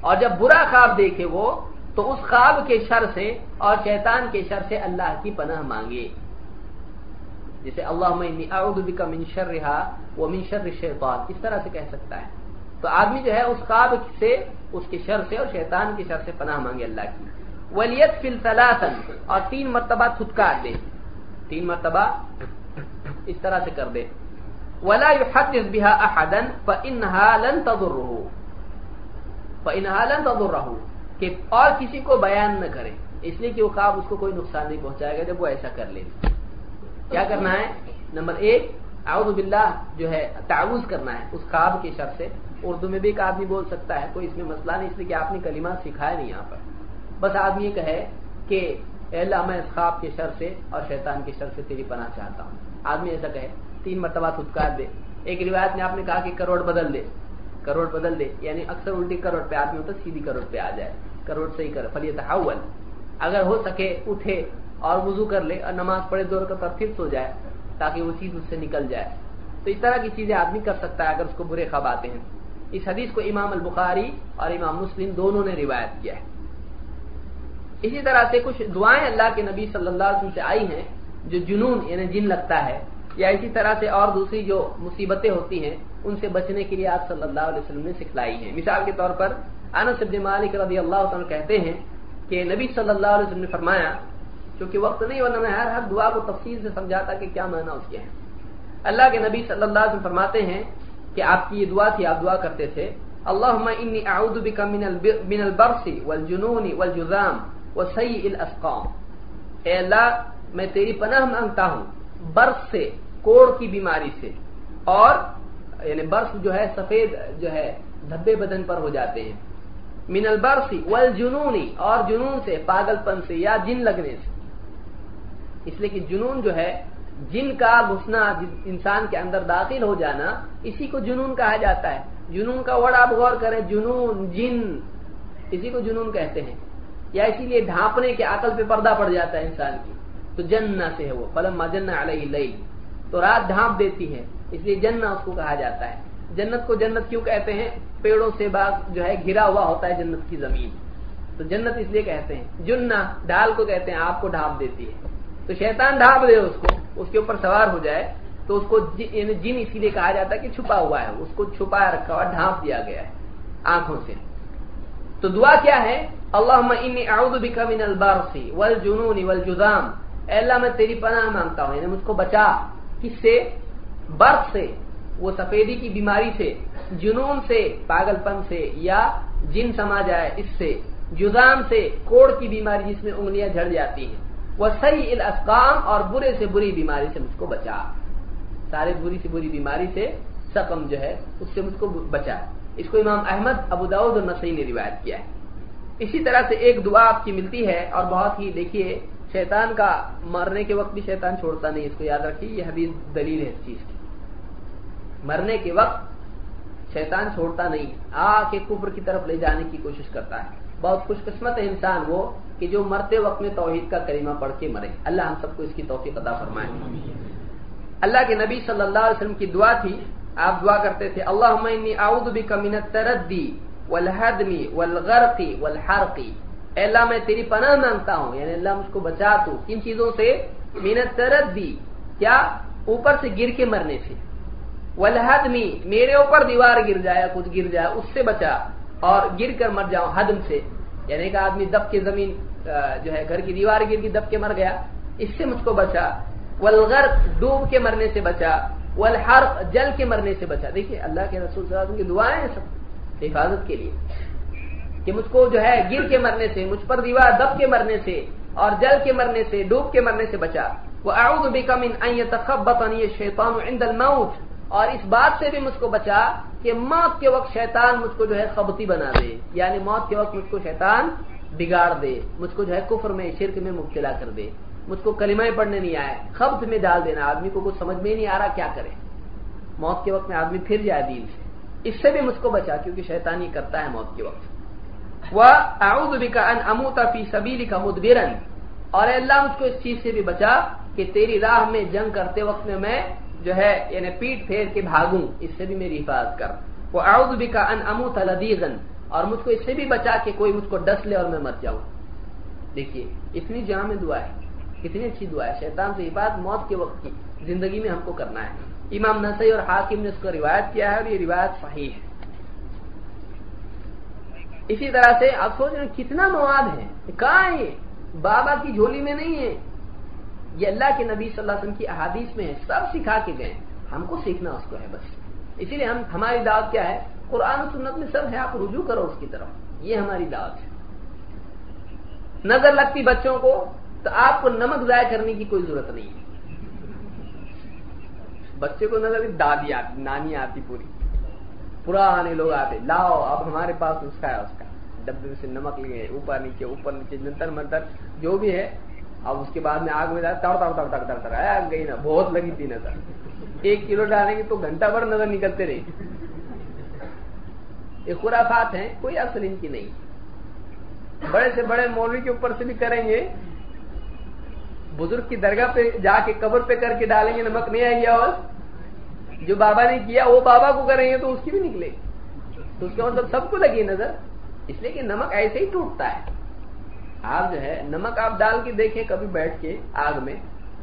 اور جب برا خواب دیکھے وہ تو اس خواب کے شر سے اور شیطان کے شر سے اللہ کی پناہ مانگے۔ جسے اللہ من شرها ومن شر الشیطان، اس طرح سے کہہ سکتا ہے۔ تو آدمی جو ہے اس خواب سے، اس کے شر سے اور شیطان کے شر سے پناہ مانگے اللہ کی۔ ولیت فی اور تین مرتبہ تھتکار دے۔ تین مرتبہ اس طرح سے کر دے۔ ولا يحدث بها احدا فانها لن تضره۔ فانها لن تضره۔ کہ اور کسی کو بیان نہ کرے، اس لیے کہ وہ خواب اس کو کوئی نقصان نہیں پہنچائے گا جب وہ ایسا کر لے۔ کیا کرنا ہے؟ نمبر ایک، اعوذ باللہ جو ہے تعوض کرنا ہے۔ اس خواب کے شر سے اردو میں بھی ایک آدمی بول سکتا ہے، کوئی اس میں مسئلہ نہیں، اس لیے کہ آپ نے کلمات سکھایا نہیں یہاں پر۔ بس آدمی یہ کہے کہ، اے اللہ، میں اس خواب کے شر سے اور شیطان کے شر سے تیری پناہ چاہتا ہوں۔ آدمی ایسا کہے، تین مرتبہ تھتکار دے۔ ایک روایت میں آپ نے کہا کہ کروڑ بدل دے۔ کروڑ بدل دے یعنی اکثر الٹی کروڑ پہ آدمی ہوتا سیدھی کروڑ پہ آ جائے۔ کروڑ صحیح کر فلی تحول اگر ہو سکے، اٹھے اور وضو کر لے اور نماز پڑھے دور کا پھر سو جائے، تاکہ وہ چیز اس سے نکل جائے۔ تو اس طرح کی چیزیں آدمی کر سکتا ہے اگر اس کو برے خواب آتے ہیں۔ اس حدیث کو امام البخاری اور امام مسلم دونوں نے روایت کیا ہے۔ اسی طرح سے کچھ دعائیں اللہ کے نبی صلی اللہ علیہ وسلم سے آئی ہیں، جو جنون یعنی جن لگتا ہے۔ یا اسی طرح سے اور دوسری جو مصیبتیں ہوتی ہیں، ان سے بچنے کے لیے آپ صلی اللہ علیہ وسلم نے سکھلائی ہیں۔ مثال کے طور پر، انس ابن مالک رضی اللہ عنہ کہتے ہیں کہ نبی صلی اللہ علیہ وسلم نے فرمایا کیونکہ وقت نہیں، ورنہ میں ہر ہر دعا کو تفصیل سے سمجھاتا کہ کیا معنی اس کے ہیں۔ اللہ کے نبی صلی اللہ علیہ وسلم فرماتے ہیں کہ آپ کی یہ دعا تھی، آپ دعا کرتے تھے، اللہم انی اعوذ بک من البرس والجنون والجزام وسیع الاسقام۔ اے اللہ، میں تیری پناہ مانگتا ہوں، برس سے کوڑ کی بیماری سے اور یعنی برف جو ہے سفید جو ہے دھبے بدن پر ہو جاتے ہیں۔ من البرسی والجنونی اور جنون سے پاگل پن سے یا جن لگنے سے۔ اس لیے کہ جنون جو ہے، جن کا گھسنا انسان کے اندر داخل ہو جانا، اسی کو جنون کہا جاتا ہے۔ جنون کا وڑ آپ غور کریں، جنون، جن، اسی کو جنون کہتے ہیں۔ یا اسی لیے ڈھانپنے کے عقل پہ پردہ پڑ جاتا ہے انسان کی۔ تو جن سے ہے وہ فلم جن علیہ لئی تو رات ڈھانپ دیتی ہے اس لیے جننا اس کو کہا جاتا ہے۔ جنت کو جنت کیوں کہتے ہیں؟ پیڑوں سے باغ جو ہے گھرا ہوا ہوتا ہے جنت کی زمین۔ تو جنت اس لیے کہتے ہیں۔ جننا ڈھال کو کہتے ہیں، آپ کو ڈھانپ دیتی ہے۔ تو شیطان ڈھانپ دے اس کو، اس کے اوپر سوار ہو جائے۔ تو اس کو جی، یعنی جن اسی لیے کہا جاتا ہے کہ چھپا ہوا ہے۔ اس کو چھپایا رکھا ہوا، ڈھانپ دیا گیا ہے آنکھوں سے۔ تو دعا کیا ہے؟ اللہ اعوذ بک من البارس والجنون والجذام اے اللہ، میں تیری پناہ مانگتا ہوں یعنی مجھ کو بچا۔ کس سے؟ برف سے۔ وہ سفیدی کی بیماری سے، جنون سے پاگل پن سے، یا جن سما جائے اس سے۔ جزام سے، کوڑ کی بیماری جس میں انگلیاں جھڑ جاتی ہیں۔ وہ صحیح الاسقام اور برے سے بری بیماری سے مجھ کو بچا۔ سارے بری سے بری بیماری سے سقم جو ہے، اس سے مجھ کو بچا۔ اس کو امام احمد ابو داود اور نسائی نے روایت کیا ہے۔ اسی طرح سے ایک دعا آپ کی ملتی ہے اور بہت ہی دیکھیے شیطان کا مرنے کے وقت بھی شیطان چھوڑتا نہیں اس کو یاد رکھیے، یہ حدیث دلیل ہے اس چیز کی۔ مرنے کے وقت شیطان چھوڑتا نہیں آ کے کفر کی طرف لے جانے کی کوشش کرتا ہے۔ بہت خوش قسمت ہے انسان وہ کہ جو مرتے وقت میں توحید کا کریمہ پڑھ کے مرے۔ اللہ ہم سب کو اس کی توفیق عطا فرمائے۔ اللہ کے نبی صلی اللہ علیہ وسلم کی دعا تھی۔ آپ دعا کرتے تھے اللہ اعوذ بک من التردی والحدمی والغرقی والحرقی اے اللہ میں تیری پناہ مانگتا ہوں یعنی اللہ مجھ کو بچا تو۔ کن چیزوں سے؟ مینت ترد دی کیا؟ اوپر سے گر کے مرنے سے۔ ولحدمی میرے اوپر دیوار گر جائے، کچھ گر جائے، اس سے بچا۔ اور گر کر مر جاؤں، حدم سے۔ یعنی کہ آدمی دب کے زمین جو ہے، گھر کی دیوار گر کی دب کے مر گیا۔ اس سے مجھ کو بچا۔ ولغرق ڈوب کے مرنے سے بچا۔ والحرق، جل کے مرنے سے بچا۔ دیکھیے، اللہ کے رسول صلی اللہ علیہ وسلم کی دعائیں ہیں سب، حفاظت کے لیے۔ کہ مجھ کو جو ہے گر کے مرنے سے، مجھ پر دیوار دب کے مرنے سے اور جل کے مرنے سے، ڈوب کے مرنے سے بچا۔ وہ اعوذ بک من ان يتخبطني عند الموت۔ اور اس بات سے بھی مجھ کو بچا کہ موت کے وقت شیطان مجھ کو جو ہے خبتی بنا دے۔ یعنی موت کے وقت مجھ کو شیطان بگاڑ دے، مجھ کو جو ہے کفر میں، شرک میں مبتلا کر دے۔ مجھ کو کلمہ پڑھنے نہیں آئے خبت میں ڈال دینا۔ آدمی کو کچھ سمجھ میں نہیں آ رہا، کیا کرے؟ موت کے وقت میں آدمی پھر جائے دین سے۔ اس سے بھی مجھ کو بچا کیونکہ شیطان ہی کرتا ہے موت کے وقت۔ وہ اعوذ بک ان اموت فی سبیلک اور اللہ مجھ کو اس چیز سے بھی بچا کہ تیری راہ میں جنگ کرتے وقت میں میں جو ہے یعنی پیٹ پھیر کے بھاگوں، اس سے بھی میری حفاظت کر۔ وہ اعوذ بک ان اموت لدیغا اور مجھ کو اس سے بھی بچا کہ کوئی مجھ کو ڈس لے اور میں مر جاؤں۔ دیکھیے، اتنی جامع دعا ہے، کتنی اچھی دعا ہے۔ شیطان سے یہ بات موت کے وقت کی زندگی میں ہم کو کرنا ہے۔ امام نسی اور حاکم نے اس کو روایت کیا ہے اور یہ روایت صحیح ہے۔ اسی طرح سے آپ سوچ رہے ہیں کتنا مواد ہے کہاں ہے بابا کی جھولی میں نہیں ہے۔ یہ اللہ کے نبی صلی اللہ علیہ وسلم کی احادیث میں ہے سب سکھا کے گئے ہم کو سیکھنا اس کو ہے بس۔ اسی لیے ہم ہماری دعوت کیا ہے؟ قرآن و سنت میں سب ہے آپ رجوع کرو اس کی طرف۔ یہ ہماری دعوت ہے۔ نظر لگتی بچوں کو تو آپ کو نمک ضائع کرنے کی کوئی ضرورت نہیں ہے۔ بچے کو نظر دادی آتی، نانی آتی پوری۔ پرانے لوگ آتے لاؤ، اب ہمارے پاس اس کا ہے، اس کا ڈبے سے نمک لیے اوپر نیچے اوپر نیچے، جنتر منتر، جو بھی ہے۔ اب اس کے بعد میں آگ میں تڑ تڑ تڑ تڑ تڑ تڑ، آیا گئی نا بہت لگی تھی نظر۔ ایک کلو ڈالیں گے تو گھنٹہ بھر نظر نکلتے رہے۔ یہ خرافات ہیں، کوئی اصل ان کی نہیں۔ بڑے سے بڑے مولوی کے اوپر سے بھی کریں گے۔ بزرگ کی درگاہ پہ جا کے قبر پہ کر کے ڈالیں گے، نمک نہیں آئے گی اور۔ جو بابا نے کیا، وہ بابا کو کریں گے تو اس کی بھی نکلے۔ تو اس کا مطلب سب کو لگی نظر۔ اس لیے کہ نمک ایسے ہی ٹوٹتا ہے۔ آپ جو ہے، نمک آپ ڈال کے دیکھیں کبھی بیٹھ کے آگ میں۔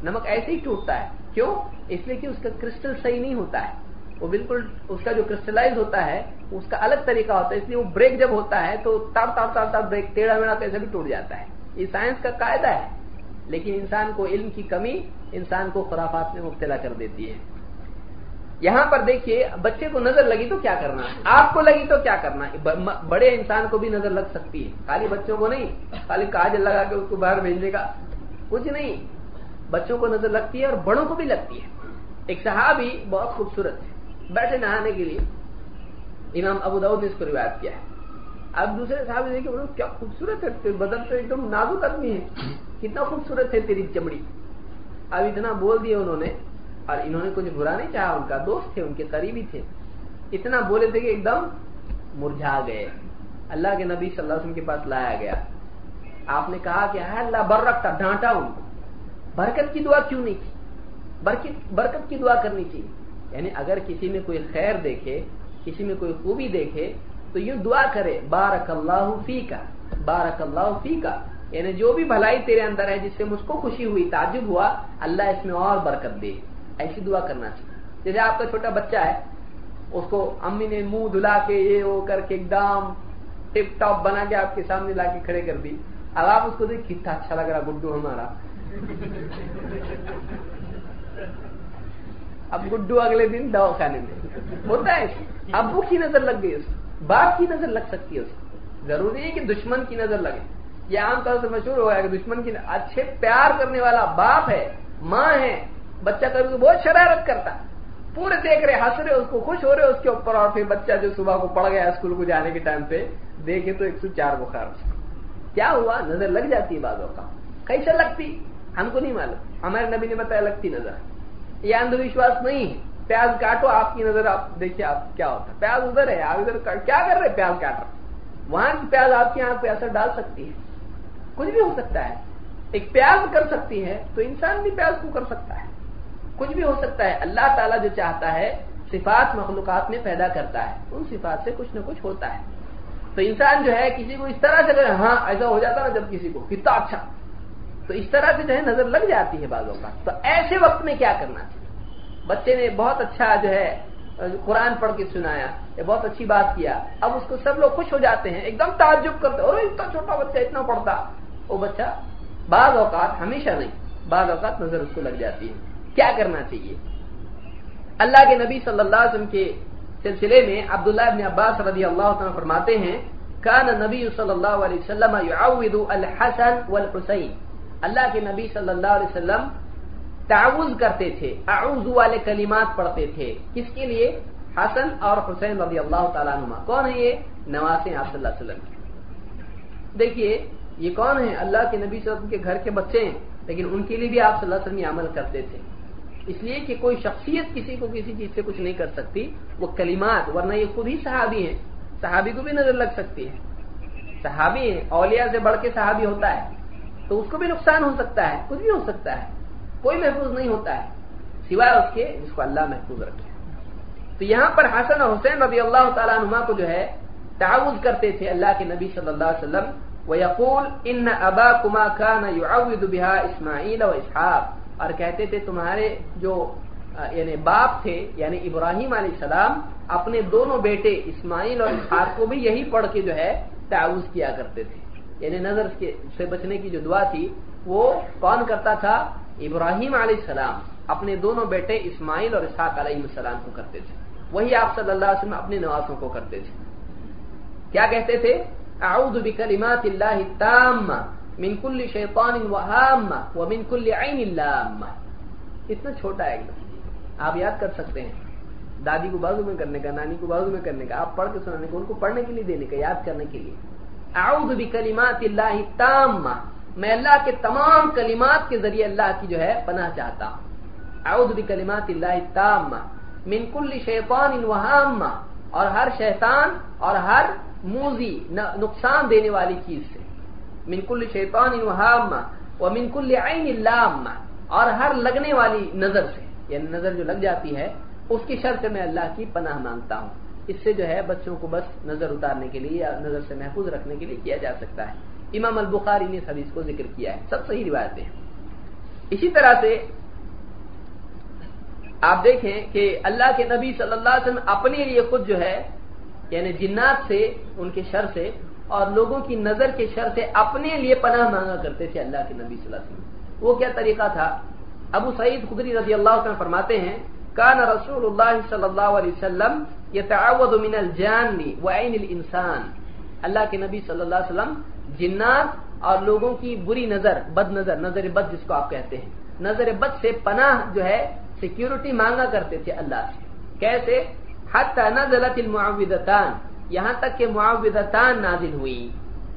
نمک ایسے ہی ٹوٹتا ہے۔ کیوں؟ اس لیے کہ اس کا کرسٹل صحیح نہیں ہوتا ہے۔ وہ بالکل اس کا جو کرسٹلائز ہوتا ہے اس کا الگ طریقہ ہوتا ہے۔ اس لیے وہ بریک جب ہوتا ہے تو تڑ تڑ تڑ تڑ بریک، ٹیڑھا میڑا کیسے بھی ٹوٹ جاتا ہے۔ یہ سائنس کا قاعدہ ہے۔ لیکن انسان کو علم کی کمی، انسان کو خرافات میں مبتلا کر دیتی ہے۔ یہاں پر دیکھیے، بچے کو نظر لگی تو کیا کرنا؟ آپ کو لگی تو کیا کرنا؟ بڑے انسان کو بھی نظر لگ سکتی ہے۔ خالی بچوں کو نہیں، خالی کاجل لگا کے اس کو باہر بھیجنے کا کچھ نہیں۔ بچوں کو نظر لگتی ہے اور بڑوں کو بھی لگتی ہے۔ ایک صحابی بہت خوبصورت ہے۔ بیٹھے نہانے کے لیے۔ امام ابو داؤد نے اس کو روایت کیا ہے۔ اب دوسرے صاحب دیکھے بولو کیا خوبصورت ہے بدن تو ایک دم نازک آدمی ہے۔ کتنا خوبصورت ہے تیری چمڑی۔ اب اتنا بول دیا انہوں نے اور انہوں نے کچھ برا نہیں چاہا، ان کا دوست تھے، ان کے قریبی تھے۔ اتنا بولے تھے کہ ایک دم مرجھا گئے۔ اللہ کے نبی صلی اللہ علیہ وسلم کے پاس لایا گیا۔ آپ نے کہا کہ اللہ بر رکھتا ڈانٹا ان کو۔ برکت کی دعا کیوں نہیں کی؟ برکت کی دعا کرنی چاہیے۔ یعنی اگر کسی میں کوئی خیر دیکھے، کسی میں کوئی خوبی دیکھے، تو یوں دعا کرے بارک اللہ فی کا بارک اللہ فی کا یعنی جو بھی بھلائی تیرے اندر ہے، جس سے مجھ کو خوشی ہوئی، تعجب ہوا، اللہ اس میں اور برکت دے۔ ایسی دعا کرنا چاہیے۔ جیسے آپ کا چھوٹا بچہ ہے، اس کو امی نے منہ دھلا کے یہ وہ کر کے ایک دم ٹپ ٹاپ بنا کے آپ کے سامنے لا کے کھڑے کر دی۔ اب آپ اس کو دیکھ کتنا اچھا لگ رہا گڈو ہمارا۔ اب گڈو اگلے دن دوا کھانے میں۔ ہوتا ہے۔ ابو کی نظر لگ گئی اس کو، باپ کی نظر لگ سکتی ہے اس کو۔ ضروری ہے کہ دشمن کی نظر لگے۔ یہ عام طور سے مشہور ہوا ہے کہ دشمن کی اچھے پیار کرنے والا باپ ہے، ماں ہے۔ بچہ کبھی تو بہت شرارت کرتا پورے دیکھ رہے، ہنس رہے، اس کو خوش ہو رہے، اس کے اوپر۔ اور پھر بچہ جو صبح کو پڑ گیا اسکول کو جانے کے ٹائم پہ، دیکھے تو ایک سو چار بخار کیا ہوا؟ نظر لگ جاتی ہے بازوں کا کیسے لگتی؟ ہم کو نہیں معلوم۔ ہمارے نبی نے بتایا لگتی نظر۔ یہ اندھ وشواس نہیں ہے۔ پیاز کاٹو، آپ کی نظر، آپ دیکھیے آپ کیا ہوتا ہے۔ پیاز ادھر ہے، آپ ادھر کیا کر رہے پیاز کاٹ رہے وہاں کی پیاز آپ کی آنکھ پہ اثر ڈال سکتی ہے۔ کچھ بھی ہو سکتا ہے۔ ایک پیاز کر سکتی ہے تو انسان بھی پیاز کو کر سکتا ہے۔ کچھ بھی ہو سکتا ہے، اللہ تعالیٰ جو چاہتا ہے، صفات مخلوقات میں پیدا کرتا ہے۔ ان صفات سے کچھ نہ کچھ ہوتا ہے۔ تو انسان جو ہے، کسی کو اس طرح سے اگر ہاں ایسا ہو جاتا نا جب کسی کو، کتنا اچھا۔ تو اس طرح سے جو ہے، نظر لگ جاتی ہے بعض اوقات تو ایسے وقت میں کیا کرنا چاہیے؟ بچے نے بہت اچھا جو ہے، قرآن پڑھ کے سنایا، یہ بہت اچھی بات کیا۔ اب اس کو سب لوگ خوش ہو جاتے ہیں، ایک دم تعجب کرتے اور اتنا چھوٹا بچہ، اتنا پڑھتا۔ وہ بچہ بعض اوقات ہمیشہ نہیں، بعض اوقات نظر اس کو لگ جاتی ہے۔ کیا کرنا چاہیے؟ اللہ کے نبی صلی اللہ علیہ وسلم کے سلسلے میں عبداللہ ابن عباس رضی اللہ تعالیٰ فرماتے ہیں، کان نبی صلی اللہ علیہ وسلم یعوذ الحسن والحسین. اللہ کے نبی صلی اللہ علیہ وسلم تعوذ کرتے تھے، اعوذ والے کلمات پڑھتے تھے۔ کس کے لیے؟ حسن اور حسین رضی اللہ تعالیٰ عنہ کون ہے یہ؟ نواز آپ صلی اللہ علیہ وسلم۔ دیکھیے، یہ کون ہے اللہ کے نبی صلی اللہ علیہ وسلم کے گھر کے بچے ہیں، لیکن ان کے لیے بھی آپ صلی اللہ علیہ وسلم یہ عمل کرتے تھے۔ اس لیے کہ کوئی شخصیت کسی کو کسی چیز سے کچھ نہیں کر سکتی، وہ کلمات، ورنہ یہ خود ہی صحابی ہیں۔ صحابی کو بھی نظر لگ سکتی ہے۔ صحابی ہیں، اولیاء سے بڑھ کے صحابی ہوتا ہے۔ تو اس کو بھی نقصان ہو سکتا ہے، کچھ بھی ہو سکتا ہے۔ کوئی محفوظ نہیں ہوتا ہے، سوائے اس کے جس کو اللہ محفوظ رکھے۔ تو یہاں پر حسن اور حسین رضی اللہ تعالیٰ نما کو جو ہے تعاوض کرتے تھے اللہ کے نبی صلی اللہ علیہ وسلم وہ یقول ان ابا کما خان بہا اسماعیل و اسحاق اور کہتے تھے تمہارے جو یعنی باپ تھے یعنی ابراہیم علیہ السلام، اپنے دونوں بیٹے اسماعیل اور اسحاق کو بھی یہی پڑھ کے جو ہے تعاوض کیا کرتے تھے۔ یعنی نظر سے بچنے کی جو دعا تھی، وہ کون کرتا تھا؟ ابراہیم علیہ السلام۔ اپنے دونوں بیٹے اسماعیل اور اسحاق علیہ السلام کو کرتے تھے۔ وہی آپ صلی اللہ علیہ وسلم اپنے نوازوں کو کرتے تھے۔ کیا کہتے تھے؟ اعوذ بکلمات اللہ تام من کل شیطان وہام ومن کل عین اللام اتنا چھوٹا ہے ایک آپ یاد کر سکتے ہیں. دادی کو بازو میں کرنے کا، نانی کو بازو میں کرنے کا، آپ پڑھ کے سنانے کا، ان کو پڑھنے کے لیے دینے کا، یاد کرنے کے لیے. اعوذ بکلمات اللہ تام میں اللہ کے تمام کلمات کے ذریعے اللہ کی جو ہے پناہ چاہتا ہوں. اعوذ بکلمات اللہ تام من کل شیطان وہام. اور ہر شیطان اور ہر موزی نقصان دینے والی چیز سے. من کل شیطان وہام و من کل عین اور ہر لگنے والی نظر سے یعنی نظر جو لگ جاتی ہے، اس کی شرط میں اللہ کی پناہ مانگتا ہوں۔ اس سے جو ہے بچوں کو بس نظر اتارنے کے لیے یا نظر سے محفوظ رکھنے کے لیے کیا جا سکتا ہے۔ امام البخاری نے اس حدیث کو ذکر کیا ہے۔ سب صحیح روایتیں ہیں۔ اسی طرح سے آپ دیکھیں کہ اللہ کے نبی صلی اللہ علیہ وسلم اپنے لیے خود جو ہے یعنی جنات سے، ان کے شر سے اور لوگوں کی نظر کے شر سے اپنے لیے پناہ مانگا کرتے تھے اللہ کے نبی صلی اللہ علیہ وسلم۔ وہ کیا طریقہ تھا؟ ابو سعید خدری رضی اللہ عنہ فرماتے ہیں، کان رسول اللہ صلی اللہ علیہ وسلم يتعوذ من الجان وعین الانسان. اللہ کے نبی صلی اللہ علیہ وسلم جنات اور لوگوں کی بری نظر، بد نظر نظر بد جس کو آپ کہتے ہیں۔ نظر بد سے پناہ جو ہے سیکیورٹی مانگا کرتے تھے اللہ سے۔ کیسے؟ حتی نزلت المعوذتان۔ یہاں تک کہ معوذتان نازل ہوئی۔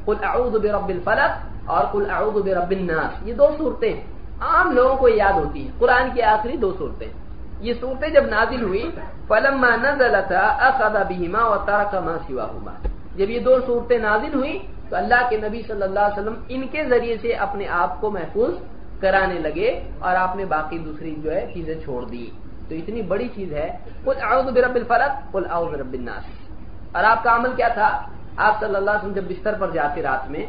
قل اعوذ برب الفلق اور قل اعوذ برب الناس۔ یہ دو صورتیں عام لوگوں کو یاد ہوتی ہیں۔ قرآن کی آخری دو صورتیں۔ یہ صورتیں جب نازل ہوئی، فلما نزلتا اخذ بهما وترك ما سواهما۔ جب یہ دو صورتیں نازل ہوئی، تو اللہ کے نبی صلی اللہ علیہ وسلم ان کے ذریعے سے اپنے آپ کو محفوظ کرانے لگے اور آپ نے باقی دوسری جو ہے چیزیں چھوڑ دی تو اتنی بڑی چیز ہے۔ قل اعوذ برب الفلق، قل اعوذ برب الناس۔ اور آپ کا عمل کیا تھا؟ آپ صلی اللہ علیہ وسلم جب بستر پر جاتے رات میں،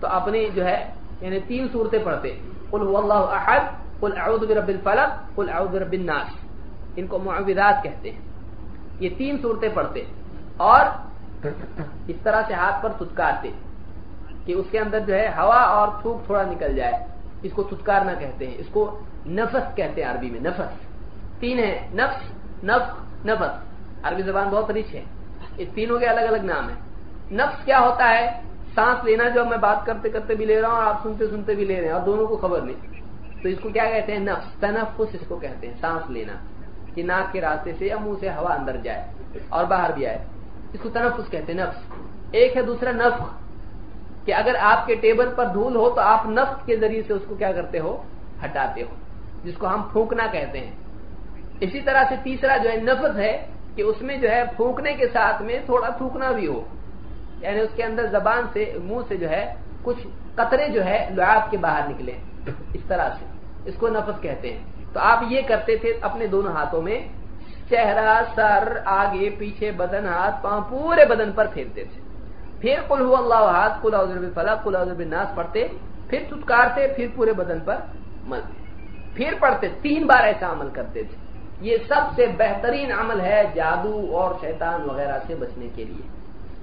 تو اپنے جو ہے یعنی تین صورتیں پڑھتے۔ قل هو اللہ احد، قل اعوذ برب الفلق، قل اعوذ برب الناس۔ ان کو معوذات کہتے ہیں۔ یہ تین صورتیں پڑھتے۔ اور اس طرح سے ہاتھ پر تھتکارتے کہ اس کے اندر جو ہے، ہوا اور تھوک تھوڑا نکل جائے۔ اس کو تھتکارنا کہتے ہیں۔ اس کو نفس کہتے ہیں عربی میں، نفس۔ تین ہے نفس نف نفس۔ عربی زبان بہت رچ ہے۔ اس تینوں کے الگ الگ نام ہیں۔ نفس کیا ہوتا ہے؟ سانس لینا جو میں بات کرتے کرتے بھی لے رہا ہوں اور آپ سنتے سنتے بھی لے رہے ہیں اور دونوں کو خبر نہیں۔ تو اس کو کیا کہتے ہیں؟ نفس۔ تنفس اس کو کہتے ہیں، سانس لینا۔ کہ ناک کے راستے سے یا منہ سے ہوا اندر جائے اور باہر بھی آئے۔ اس کو تنفس کہتے ہیں، نفس۔ ایک ہے دوسرا نفخ۔ کہ اگر آپ کے ٹیبل پر دھول ہو تو آپ نفس کے ذریعے سے اس کو کیا کرتے ہو؟ ہٹاتے ہو۔ جس کو ہم پھونکنا کہتے ہیں۔ اسی طرح سے تیسرا جو ہے، نفس ہے کہ اس میں جو ہے پھونکنے کے ساتھ میں تھوڑا تھوکنا بھی ہو۔ یعنی اس کے اندر زبان سے، منہ سے جو ہے کچھ قطرے جو ہے لعاب کے باہر نکلے۔ اس طرح سے۔ اس کو نفس کہتے ہیں۔ تو آپ یہ کرتے تھے اپنے دونوں ہاتھوں میں۔ چہرہ، سر، آگے، پیچھے، بدن، ہاتھ، پاؤں پورے بدن پر پھیرتے تھے۔ پھر کل ہوا اللہ ہاتھ کل فلاح کل ناس پڑھتے۔ پھر چٹکارتے پھر پورے بدن پر ملتے۔ پھر پڑھتے، تین بار ایسا عمل کرتے تھے۔ یہ سب سے بہترین عمل ہے جادو اور شیطان وغیرہ سے بچنے کے لیے۔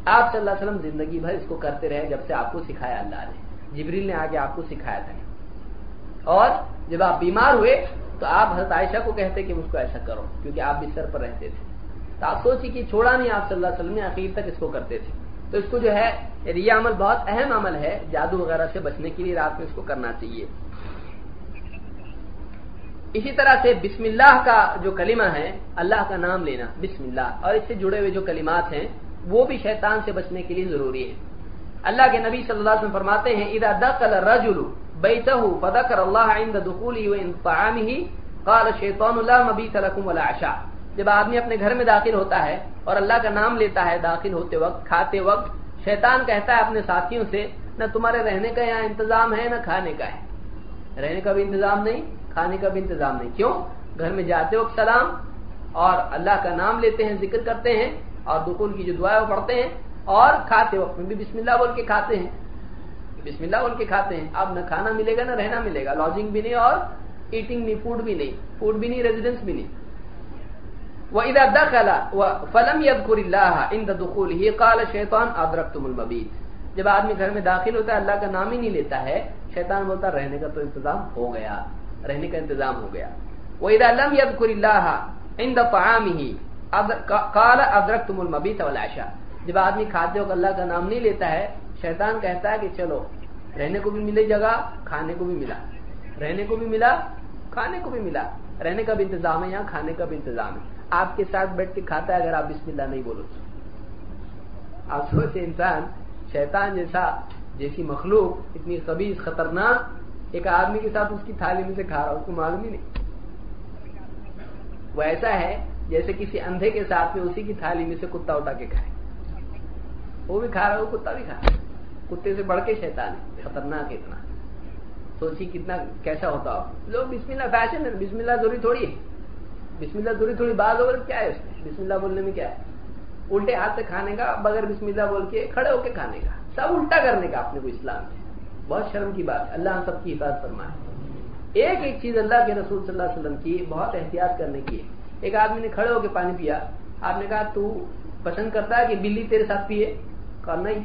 آپ صلی اللہ علیہ وسلم زندگی بھر اس کو کرتے رہے جب سے آپ کو سکھایا اللہ نے۔ جبریل نے آگے آپ کو سکھایا تھا۔ اور جب آپ بیمار ہوئے تو آپ حضرت عائشہ کو کہتے کہ مجھ کو ایسا کرو، کیونکہ آپ بستر پر رہتے تھے۔ تو آپ سوچی کہ چھوڑا نہیں آپ صلی اللہ علیہ وسلم نے اخیر تک اس کو کرتے تھے۔ تو اس کو جو ہے یعنی یہ عمل بہت اہم عمل ہے، جادو وغیرہ سے بچنے کے لیے رات میں اس کو کرنا چاہیے۔ اسی طرح سے بسم اللہ کا جو کلمہ ہے، اللہ کا نام لینا، بسم اللہ۔ اور اس سے جڑے ہوئے جو کلمات ہیں، وہ بھی شیطان سے بچنے کے لیے ضروری ہے اللہ کے نبی صلی اللہ علیہ وسلم فرماتے ہیں، اذا دخل الرجل بیتہ فذکر اللہ عند دخوله وان طعامه قال شیطان لا مبیت لكم ولا عشاء۔ جب آدمی اپنے گھر میں داخل ہوتا ہے اور اللہ کا نام لیتا ہے داخل ہوتے وقت، کھاتے وقت، شیطان کہتا ہے اپنے ساتھیوں سے، نہ تمہارے رہنے کا یہاں انتظام ہے، نہ کھانے کا ہے۔ رہنے کا بھی انتظام نہیں کھانے کا بھی انتظام نہیں۔ کیوں؟ گھر میں جاتے وقت سلام اور اللہ کا نام لیتے ہیں، ذکر کرتے ہیں اور دخول کی جو دعائیں وہ پڑھتے ہیں اور کھاتے وقت میں بھی بسم اللہ بول کے کھاتے ہیں۔ بسم اللہ بول کے کھاتے ہیں۔ اب نہ کھانا ملے گا، نہ رہنا ملے گا۔ لاجنگ بھی نہیں اور ایٹنگ نہیں فوڈ بھی نہیں۔ فوڈ بھی نہیں ریزیڈنس بھی نہیں۔ وَإِذَا دَخَلَ فَلَمْ يَذْكُرِ اللَّهَ عِنْدَ دُخُولِهِ قَالَ شَيْطَانُ أَدْرَكْتُمُ الْمَبِيتِ۔ جب آدمی گھر میں داخل ہوتا ہے، اللہ کا نام ہی نہیں لیتا ہے، شیطان بولتا رہنے کا تو انتظام ہو گیا۔ رہنے کا انتظام ہو گیا۔ وَإِذَا لَمْ يَذْكُرِ اللَّهَ عِنْدَ طَعَامِهِ کالا ادرک تم المبی جب آدمی کھاتے ہو اللہ کا نام نہیں لیتا ہے، شیطان کہتا ہے کہ چلو، رہنے کو بھی ملے جگہ، کھانے کو بھی ملا۔ رہنے کو بھی ملا، کھانے کو بھی ملا۔ رہنے کا بھی انتظام ہے، یہاں کھانے کا بھی انتظام ہے۔ آپ کے ساتھ بیٹھ کے کھاتا ہے اگر آپ بسم اللہ نہیں بولو آپ سوچے انسان، شیطان جیسا، جیسی مخلوق، اتنی خبیص خطرناک ایک آدمی کے ساتھ اس کی تھالی میں سے کھا رہا اس کو معلوم ہی نہیں۔ وہ ایسا ہے جیسے کسی اندھے کے ساتھ میں اسی کی تھالی میں سے کتا اٹھا کے کھائے۔ وہ بھی کھا رہا ہے، وہ کتا بھی کھا رہا کتے سے بڑھ کے شیطان ہے، خطرناک اتنا۔ سوچی کتنا کیسا ہوتا ہو۔ لوگ بسم اللہ فیشن ہے بسم اللہ ضروری تھوڑی ہے۔ بسم اللہ ضروری تھوڑی بات ہو کیا ہے اس میں؟ بسم اللہ بولنے میں کیا ہے؟ الٹے ہاتھ سے کھانے کا بغیر بسم اللہ بول کے کھڑے ہو کے کھانے کا۔ سب الٹا کرنے کا اپنے کو اسلام میں۔ بہت شرم کی بات ہے۔ اللہ سب کی حفاظت فرمائے۔ ایک ایک چیز اللہ کے رسول صلی اللہ علیہ وسلم کی بہت احتیاط کرنے کی ہے۔ ایک آدمی نے کھڑے ہو کے پانی پیا۔ آپ نے کہا، تو پسند کرتا ہے کہ بلی تیرے ساتھ پیے؟ کہا، نہیں۔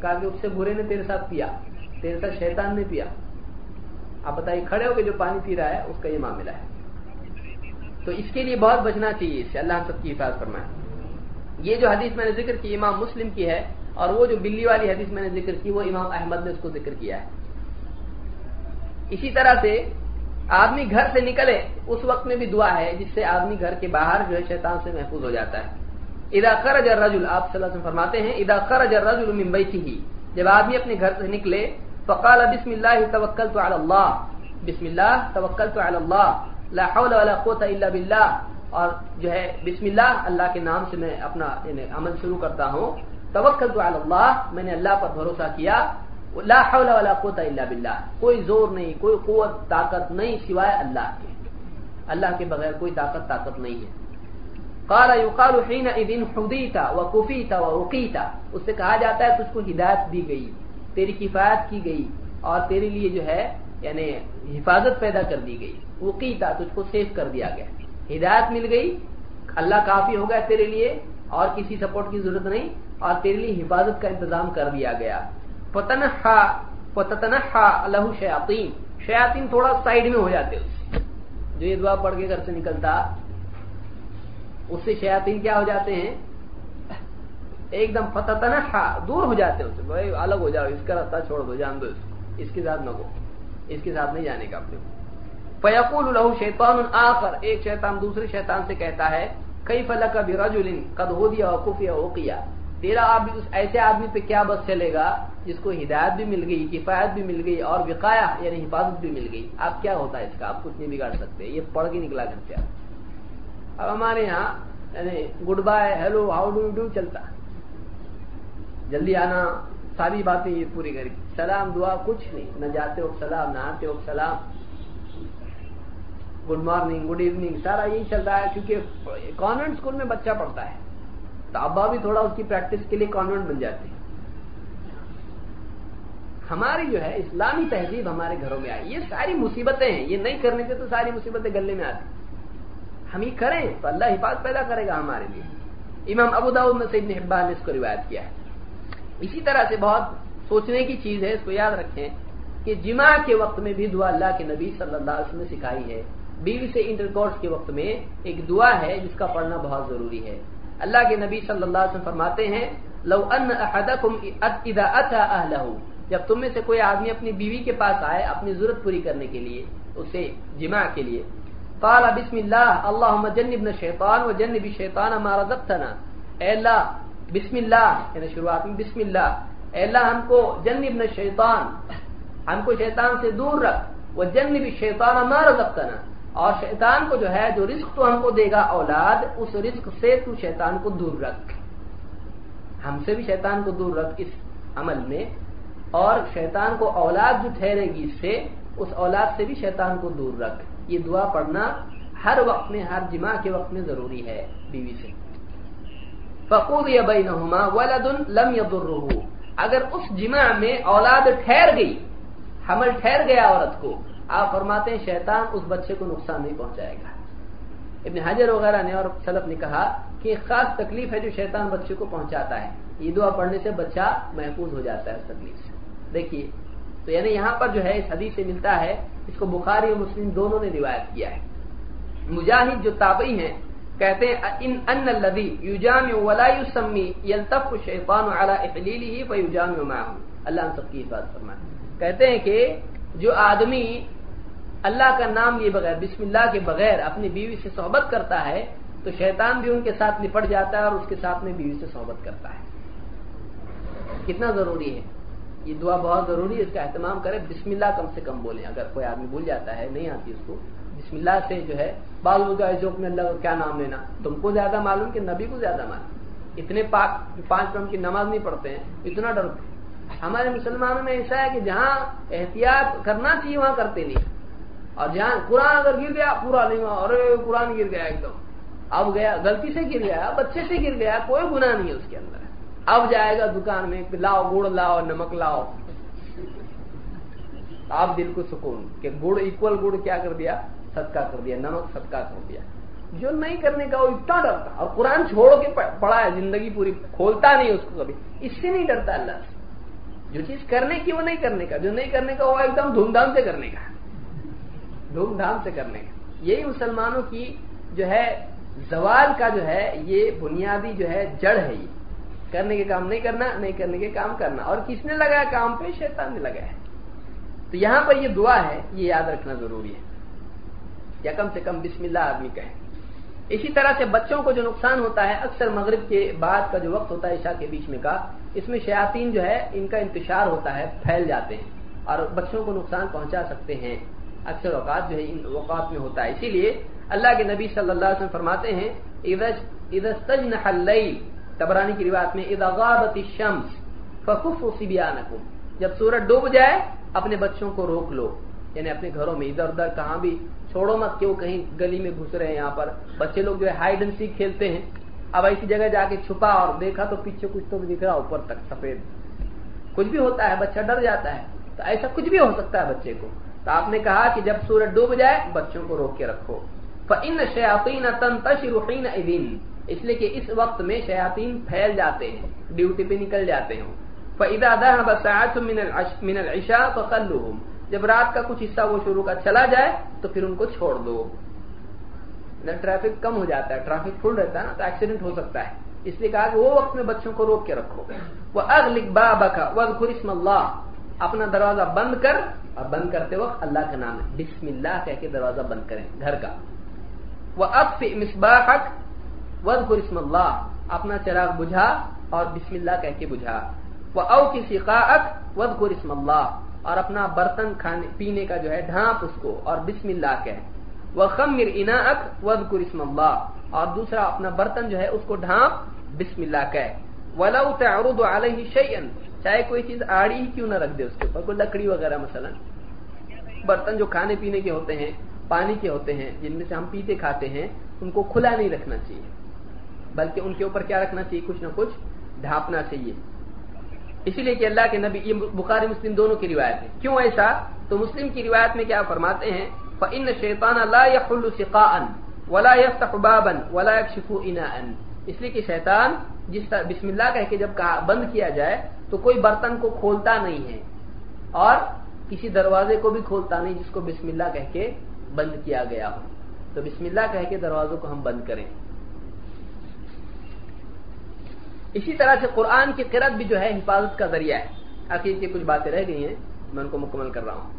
کہا کہ اس سے برے نے تیرے ساتھ پیا۔ تیرے ساتھ شیطان نے پیا۔ آپ بتائیے، کھڑے ہو کے جو پانی پی رہا ہے، اس کا یہ معاملہ ہے۔ تو اس کے لیے بہت بچنا چاہیے اس سے اللہ سب کی حفاظت فرمائے۔ یہ جو حدیث میں نے ذکر کی، امام مسلم کی ہے اور وہ جو بلی والی حدیث میں نے ذکر کی، وہ امام احمد نے اس کو ذکر کیا ہے۔ اسی طرح سے آدمی گھر سے نکلے، اس وقت میں بھی دعا ہے، جس سے آدمی گھر کے باہر جو ہے شیطان سے محفوظ ہو جاتا ہے۔ ادا خرج الرجل، آپ صلی اللہ علیہ وسلم فرماتے ہیں ادا خرج الرجل من بیتہ جب آدمی اپنے گھر سے نکلے، فقال بسم اللہ توکلت علی اللہ، بسم اللہ توکلت علی اللہ، لا حول ولا قوت الا باللہ، اور جو ہے بسم اللہ اللہ کے نام سے میں اپنا یعنی عمل شروع کرتا ہوں۔ توکلت علی اللہ، میں نے اللہ پر بھروسہ کیا۔ لا حول ولا قوت الا باللہ۔ کوئی زور نہیں، کوئی قوت، طاقت نہیں سوائے اللہ کے۔ اللہ کے بغیر کوئی طاقت طاقت نہیں ہے۔ قال يقال حين اذن حديت وكفيت ووقيت اس سے کہا جاتا ہے، تجھ کو ہدایت دی گئی، تیری کفایت کی گئی، اور تیرے لیے جو ہے یعنی حفاظت پیدا کر دی گئی۔ وقیتا تجھ کو سیف کر دیا گیا۔ ہدایت مل گئی، اللہ کافی ہو گیا تیرے لیے، اور کسی سپورٹ کی ضرورت نہیں۔ اور تیرے لیے حفاظت کا انتظام کر دیا گیا۔ لہو شیاطین شیاطین تھوڑا سائڈ میں ہو جاتے جو یہ دعا پڑھ کے گھر سے نکلتا، اس سے شیاطین کیا ہو جاتے ہیں؟ ایک دم فتح دور ہو جاتے ہیں بھائی، الگ ہو جاؤ، اس کا راستہ چھوڑ دو، جان دو اس کو۔ اس کے ساتھ نہ ہو اس کے ساتھ نہیں جانے کا اپنے فیقول لہو شیطان آخر۔ ایک شیطان دوسرے شیطان سے کہتا ہے کئی فلک کا بھی قد ہو دیا وقوف یا کیا تیرا اس ایسے آدمی پہ کیا بس چلے گا جس کو ہدایت بھی مل گئی، کفایت بھی مل گئی اور وقایا یعنی حفاظت بھی مل گئی۔ آپ کیا ہوتا ہے اس کا؟ آپ کچھ نہیں بگاڑ سکتے۔ یہ پڑھ کے نکلا گھر سے اب ہمارے یہاں یعنی good bye, hello, how do do چلتا۔ جلدی آنا، ساری باتیں یہ پوری کر سلام، دعا، کچھ نہیں۔ نہ جاتے ہو سلام، نہ آتے ہو سلام۔ گڈ مارننگ، گڈ ایوننگ، سارا یہی چل رہا ہے، کیونکہ کانوینٹ اسکول میں بچہ پڑھتا ہے۔ تو ابا بھی تھوڑا اس کی پریکٹس کے لیے کانوینٹ بن جاتے ہیں۔ ہماری جو ہے اسلامی تہذیب ہمارے گھروں میں آئی۔ یہ ساری مصیبتیں ہیں۔ یہ نہیں کرنے سے تو ساری مصیبتیں گلے میں آتی ہم ہی کریں تو اللہ حفاظت پیدا کرے گا ہمارے لیے۔ امام ابو داؤد میں سید حبان نے اس کو روایت کیا ہے۔ اسی طرح سے بہت سوچنے کی چیز ہے، اس کو یاد رکھیں کہ جمع کے وقت میں بھی دعا اللہ کے نبی صلی اللہ علیہ وسلم نے سکھائی ہے۔ بیوی سے انٹر کورس کے وقت میں ایک دعا ہے جس کا پڑھنا بہت ضروری ہے۔ اللہ کے نبی صلی اللہ علیہ وسلم فرماتے ہیں، لو ان احدکم اذا اتى اهله جب تم میں سے کوئی آدمی اپنی بیوی کے پاس آئے اپنی ضرورت پوری کرنے کے لیے، اسے جمع کے لیے۔ قال بسم اللہ اللهم جنبنا الشیطان وجنب الشیطان ما رزقتنا۔ اے اللہ، بسم اللہ یعنی شروعات میں بسم اللہ۔ اے اللہ، ہم کو جنبنا الشیطان، ہم کو شیطان سے دور رکھ۔ وجنب الشیطان ما رزقتنا۔ اور شیطان کو جو ہے، جو رزق تو ہم کو دے گا اولاد، اس رزق سے تو شیطان کو دور رکھ۔ ہم سے بھی شیطان کو دور رکھ اس عمل میں۔ اور شیطان کو اولاد جو ٹھہرے گی اس سے، اس اولاد سے بھی شیطان کو دور رکھ۔ یہ دعا پڑھنا ہر وقت میں، ہر جمع کے وقت میں ضروری ہے بیوی سے۔ فقور یا بینہما ولد لم یضرہ۔ اگر اس جمع میں اولاد ٹھہر گئی، حمل ٹھہر گیا عورت کو آپ فرماتے ہیں شیطان اس بچے کو نقصان نہیں پہنچائے گا۔ ابن حجر وغیرہ نے اور سلف نے کہا کہ ایک خاص تکلیف ہے جو شیطان بچے کو پہنچاتا ہے۔ یہ دعا پڑھنے سے بچہ محفوظ ہو جاتا ہے اس تکلیف سے۔ دیکھیے، تو یعنی یہاں پر جو ہے اس حدیث سے ملتا ہے، اس کو بخاری اور مسلم دونوں نے روایت کیا ہے۔ مجاہد جو تابعی ہیں، کہتے ہیں، ان ان الذي يجامع ولا يسمي يلتف الشيطان على احليله فيجامع معه اللہ ہم سب کی بات فرمائے۔ کہتے ہیں کہ جو آدمی اللہ کا نام یہ بغیر بسم اللہ کے بغیر اپنی بیوی سے صحبت کرتا ہے، تو شیطان بھی ان کے ساتھ نپٹ جاتا ہے اور اس کے ساتھ میں بیوی سے صحبت کرتا ہے۔ کتنا ضروری ہے؟ یہ دعا بہت ضروری ہے، اس کا اہتمام کرے۔ بسم اللہ کم سے کم بولیں۔ اگر کوئی آدمی بھول جاتا ہے، نہیں آتی اس کو۔ بسم اللہ سے جو ہے بال جوک میں اللہ کا کیا نام لینا؟ تم کو زیادہ معلوم کہ نبی کو زیادہ معلوم۔ اتنے پاک پانچ کم کی نماز نہیں پڑھتے ہیں، اتنا ڈرتے ہمارے مسلمانوں میں ایسا ہے کہ جہاں احتیاط کرنا چاہیے، وہاں کرتے نہیں۔ اور جہاں قرآن اگر گر گیا، پورا نہیں ہوا ارے قرآن گر گیا ایک دم۔ اب گیا، غلطی سے گر گیا، بچے سے گر گیا، کوئی گناہ نہیں ہے اس کے اندر۔ اب جائے گا دکان میں لاؤ گڑ، لاؤ نمک، لاؤ۔ آپ دل کو سکون، کہ گڑ اکول گڑ کیا کر دیا؟ صدقہ کر دیا، نمک صدقہ کر دیا۔ جو نہیں کرنے کا وہ اتنا ڈرتا اور قرآن چھوڑ کے پڑا ہے، زندگی پوری کھولتا نہیں اس کو کبھی۔ اس سے نہیں ڈرتا اللہ سے۔ جو چیز کرنے کی وہ نہیں کرنے کا، جو نہیں کرنے کا وہ ایک دم دھوم دھام سے کرنے کا دھوم دھام سے کرنے کا یہی مسلمانوں کی جو ہے زوال کا جو ہے، یہ بنیادی جو ہے جڑ ہے یہ۔ کرنے کے کام نہیں کرنا، نہیں کرنے کے کام کرنا۔ اور کس نے لگایا کام پہ؟ شیطان نے لگایا۔ ہے تو یہاں پر یہ دعا ہے، یہ یاد رکھنا ضروری ہے۔ یا کم سے کم بسم اللہ آدمی کہے اسی طرح سے بچوں کو جو نقصان ہوتا ہے، اکثر مغرب کے بعد کا جو وقت ہوتا ہے، عشاء کے بیچ میں کا، اس میں شیاطین جو ہے، ان کا انتشار ہوتا ہے، پھیل جاتے ہیں۔ اور بچوں کو نقصان پہنچا سکتے ہیں۔ اکثر اوقات جو ہے ان اوقات میں ہوتا ہے۔ اسی لیے اللہ کے نبی صلی اللہ علیہ وسلم فرماتے ہیں تبرانی کی روایت میں، اذا غابت الشمس فکفوا جب سورج ڈوب جائے، اپنے بچوں کو روک لو۔ یعنی اپنے گھروں میں، ادھر ادھر، کہاں بھی، چھوڑو مت کہ وہ کہیں گلی میں گھس رہے ہیں یہاں پر۔ بچے لوگ جو ہے ہائیڈ اینڈ سیک کھیلتے ہیں۔ اب ایسی جگہ جا کے چھپا اور دیکھا تو پیچھے کچھ تو بھی دکھ رہا اوپر تک سفید۔ کچھ بھی ہوتا ہے، بچہ ڈر جاتا ہے۔ تو ایسا کچھ بھی ہو سکتا ہے بچے کو۔ تو آپ نے کہا کہ جب سورج ڈوب جائے بچوں کو روک کے رکھو۔ فَإِنَّ شَيَاطِينَ تَنْتَشِرُ حِينَ اس لیے کہ اس وقت میں شیاطین پھیل جاتے ہیں، ڈیوٹی پہ نکل جاتے ہیں۔ فَإِذَا ذَهَبَ سَاعَةٌ مِنَ جب رات کا کچھ حصہ وہ شروع کا چلا جائے تو پھر ان کو چھوڑ دو۔ ٹریفک کم ہو جاتا ہے، ٹریفک فل رہتا ہے نا، تو ایکسیڈنٹ ہو سکتا ہے۔ اس لیے کہا کہ وہ وقت میں بچوں کو روک کے رکھو۔ وہ اغلق بابا وَذْكُرِ اسْمَ اللَّهِ۔ اپنا دروازہ بند کر اور بند کرتے وقت اللہ کا نام ہے۔ بسم اللہ کہہ کے دروازہ بند کریں گھر کا۔ وہ اب مصباحک ود اسم اللہ اپنا چراغ بجھا اور بسم اللہ کہہ کے بجھا۔ وہ او کی سقاق ود اسم اللہ اور اپنا برتن کھانے پینے کا جو ہے ڈھانپ اس کو اور بسم اللہ کہہ۔ وہ خمر اناق ود اسم اللہ اور دوسرا اپنا برتن جو ہے اس کو ڈھانپ بسم اللہ کہہ۔ ولو تعرض علیہ شیئن چاہے کوئی چیز آڑی ہی کیوں نہ رکھ دے اس کے اوپر، کوئی لکڑی وغیرہ مثلا۔ برتن جو کھانے پینے کے ہوتے ہیں، پانی کے ہوتے ہیں، جن میں سے ہم پیتے کھاتے ہیں، ان کو کھلا نہیں رکھنا چاہیے۔ بلکہ ان کے اوپر کیا رکھنا چاہیے؟ کچھ نہ کچھ ڈھانپنا چاہیے۔ اسی لیے کہ اللہ کے نبی، یہ بخاری، مسلم دونوں کی روایت ہے۔ کیوں ایسا؟ تو مسلم کی روایت میں کیا فرماتے ہیں؟ فَإِنَّ الشَّيْطَانَ لَا يَحُلُّ سِقَاءً وَلَا يَفْتَحُ بَابًا وَلَا يَكْشِفُ إِنَاءً۔ اس لیے کہ شیطان جس طرح بسم اللہ کہہ کے جب بند کیا جائے تو کوئی برتن کو کھولتا نہیں ہے اور کسی دروازے کو بھی کھولتا نہیں جس کو بسم اللہ کہہ کے بند کیا گیا ہو۔ تو بسم اللہ کہہ کے دروازوں کو ہم بند کریں۔ اسی طرح سے قرآن کی قرت بھی جو ہے حفاظت کا ذریعہ ہے۔ آخر کی کچھ باتیں رہ گئی ہیں، میں ان کو مکمل کر رہا ہوں۔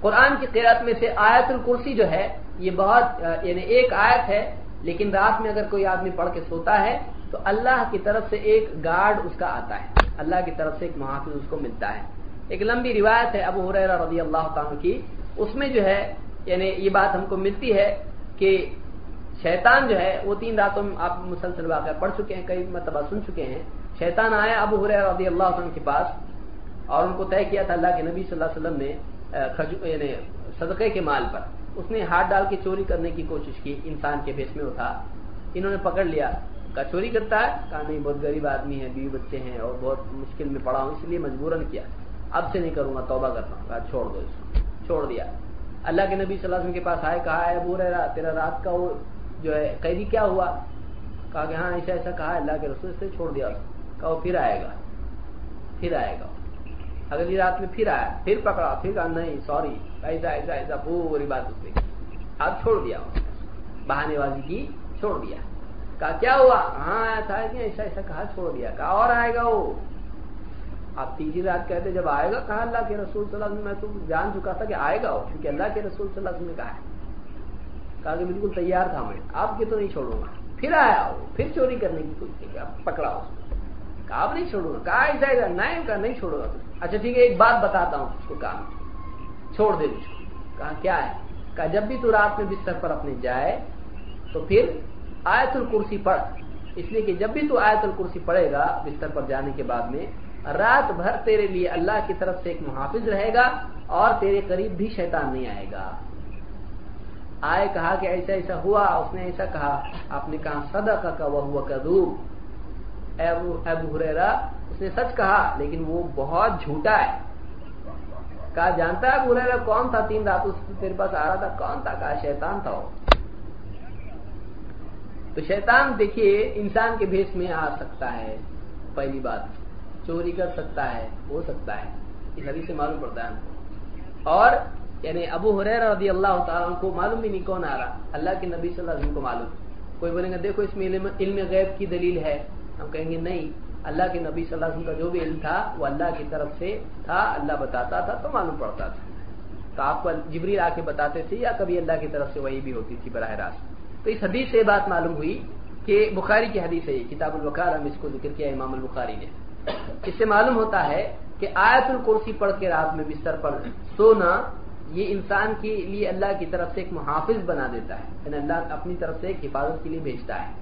قرآن کی قرت میں سے آیت الکرسی جو ہے، یہ بہت یعنی ایک آیت ہے لیکن رات میں اگر کوئی آدمی پڑھ کے سوتا ہے تو اللہ کی طرف سے ایک گارڈ اس کا آتا ہے۔ اللہ کی طرف سے ایک محافظ اس کو ملتا ہے۔ ایک لمبی روایت ہے ابو حریر رضی اللہ تعالیٰ کی۔ اس میں جو ہے یعنی یہ بات ہم کو ملتی ہے کہ شیطان جو ہے، وہ تین راتوں میں آپ مسلسل واقعہ پڑھ چکے ہیں، کئی مرتبہ سن چکے ہیں۔ شیطان آیا ابو حریر رضی اللہ عنہ کے پاس اور ان کو طے کیا تھا اللہ کے نبی صلی اللہ علیہ وسلم نے یعنی صدقے کے مال پر۔ اس نے ہاتھ ڈال کے چوری کرنے کی کوشش کی، انسان کے بھیس میں اٹھا۔ انہوں نے پکڑ لیا۔ کہا چوری کرتا ہے؟ کہا نہیں، بہت غریب آدمی ہے، بیوی بچے ہیں اور بہت مشکل میں پڑا ہوں، اس لیے مجبوراً کیا۔ اب سے نہیں کروں گا، توبہ کرتا ہوں۔ کہا، چھوڑ دو اس کو۔ چھوڑ دیا۔ اللہ کے نبی صلی اللہ علیہ وسلم کے پاس آئے، کہا ہے بول رہا تیرا رات کا وہ جو ہے، قیدی کیا ہوا؟ کہا کہ ہاں ایسا ایسا کہا، اللہ کے رسول سے چھوڑ دیا۔ کہا، وہ پھر آئے گا۔ پھر آئے گا۔ اگلی رات میں پھر آیا، پھر پکڑا، پھر کہا، نہیں، سوری، ایسا ایسا ایسا، پوری بات اس نے اب چھوڑ دیا بہانے بازی کی چھوڑ دیا۔ کہا، کیا ہوا؟ ہاں آیا تھا کہ ایسا ایسا، کہا، چھوڑ دیا۔ کہا، اور آئے گا وہ۔ آپ تیسری رات کہتے، جب آئے گا، کہا، اللہ کے رسول صلی اللہ علیہ وسلم، میں تو جان چکا تھا کہ آئے گا وہ، کیونکہ اللہ کے رسول صلی اللہ علیہ وسلم نے کہا ہے۔ کہا کہ بالکل تیار تھا میں آپ کے تو نہیں چھوڑوں گا۔ پھر آیا وہ، پھر چوری کرنے کی کوشش کی۔ پکڑا اس کو۔ کہا آپ نہیں چھوڑوں گا کہا ایسا ایسا نہیں کہا نہیں چھوڑوں گا اچھا ٹھیک ہے، ایک بات بتاتا ہوں اس کو کہا چھوڑ دے۔ مجھ کو کہا کیا ہے؟ کہا جب بھی تو رات میں بستر پر اپنے جائے تو پھر آیت الکرسی پڑھ۔ اس لیے کہ جب بھی تو آیت الکرسی پڑھے گا بستر پر جانے کے بعد میں، رات بھر تیرے لیے اللہ کی طرف سے ایک محافظ رہے گا اور تیرے قریب بھی شیطان نہیں آئے گا۔ آئے کہا کہ ایسا ایسا ہوا، اس نے ایسا کہا۔ آپ نے کہا سدا کا وہ ہوا کدوب ابو ہریرا اس نے سچ کہا، لیکن وہ بہت جھوٹا ہے۔ کہا، جانتا ہے ابو ہریرا کون تھا؟ تین رات تیرے پاس آ رہا تھا۔ کون تھا؟ کہا، شیطان تھا وہ۔ تو شیطان دیکھیے، انسان کے بھیس میں آ سکتا ہے۔ پہلی بات، چوری کر سکتا ہے، ہو سکتا ہے۔ اس حدیث سے معلوم پڑتا ہے ہم کو۔ اور یعنی ابو حریر رضی اللہ تعالیٰ کو معلوم بھی نہیں کون آ رہا۔ اللہ کے نبی صلی اللہ علیہ وسلم کو معلوم۔ کوئی بولیں گے دیکھو، اس میں علم غیب کی دلیل ہے۔ ہم کہیں گے نہیں، اللہ کے نبی صلی اللہ علیہ وسلم کا جو بھی علم تھا، وہ اللہ کی طرف سے تھا، اللہ بتاتا تھا تو معلوم پڑتا تھا۔ تو آپ کو جبری آ کے بتاتے تھے یا کبھی اللہ کی طرف سے وہی بھی ہوتی تھی براہ راست۔ تو اس حدیث سے بات معلوم ہوئی کہ بخاری کی حدیث ہے یہ، کتاب البخار ہم اس کو ذکر کیا امام البخاری نے۔ اس سے معلوم ہوتا ہے کہ آیت الکرسی پڑھ کے رات میں بستر پر سونا یہ انسان کے لیے اللہ کی طرف سے ایک محافظ بنا دیتا ہے۔ یعنی اللہ اپنی طرف سے ایک حفاظت کے لیے بھیجتا ہے۔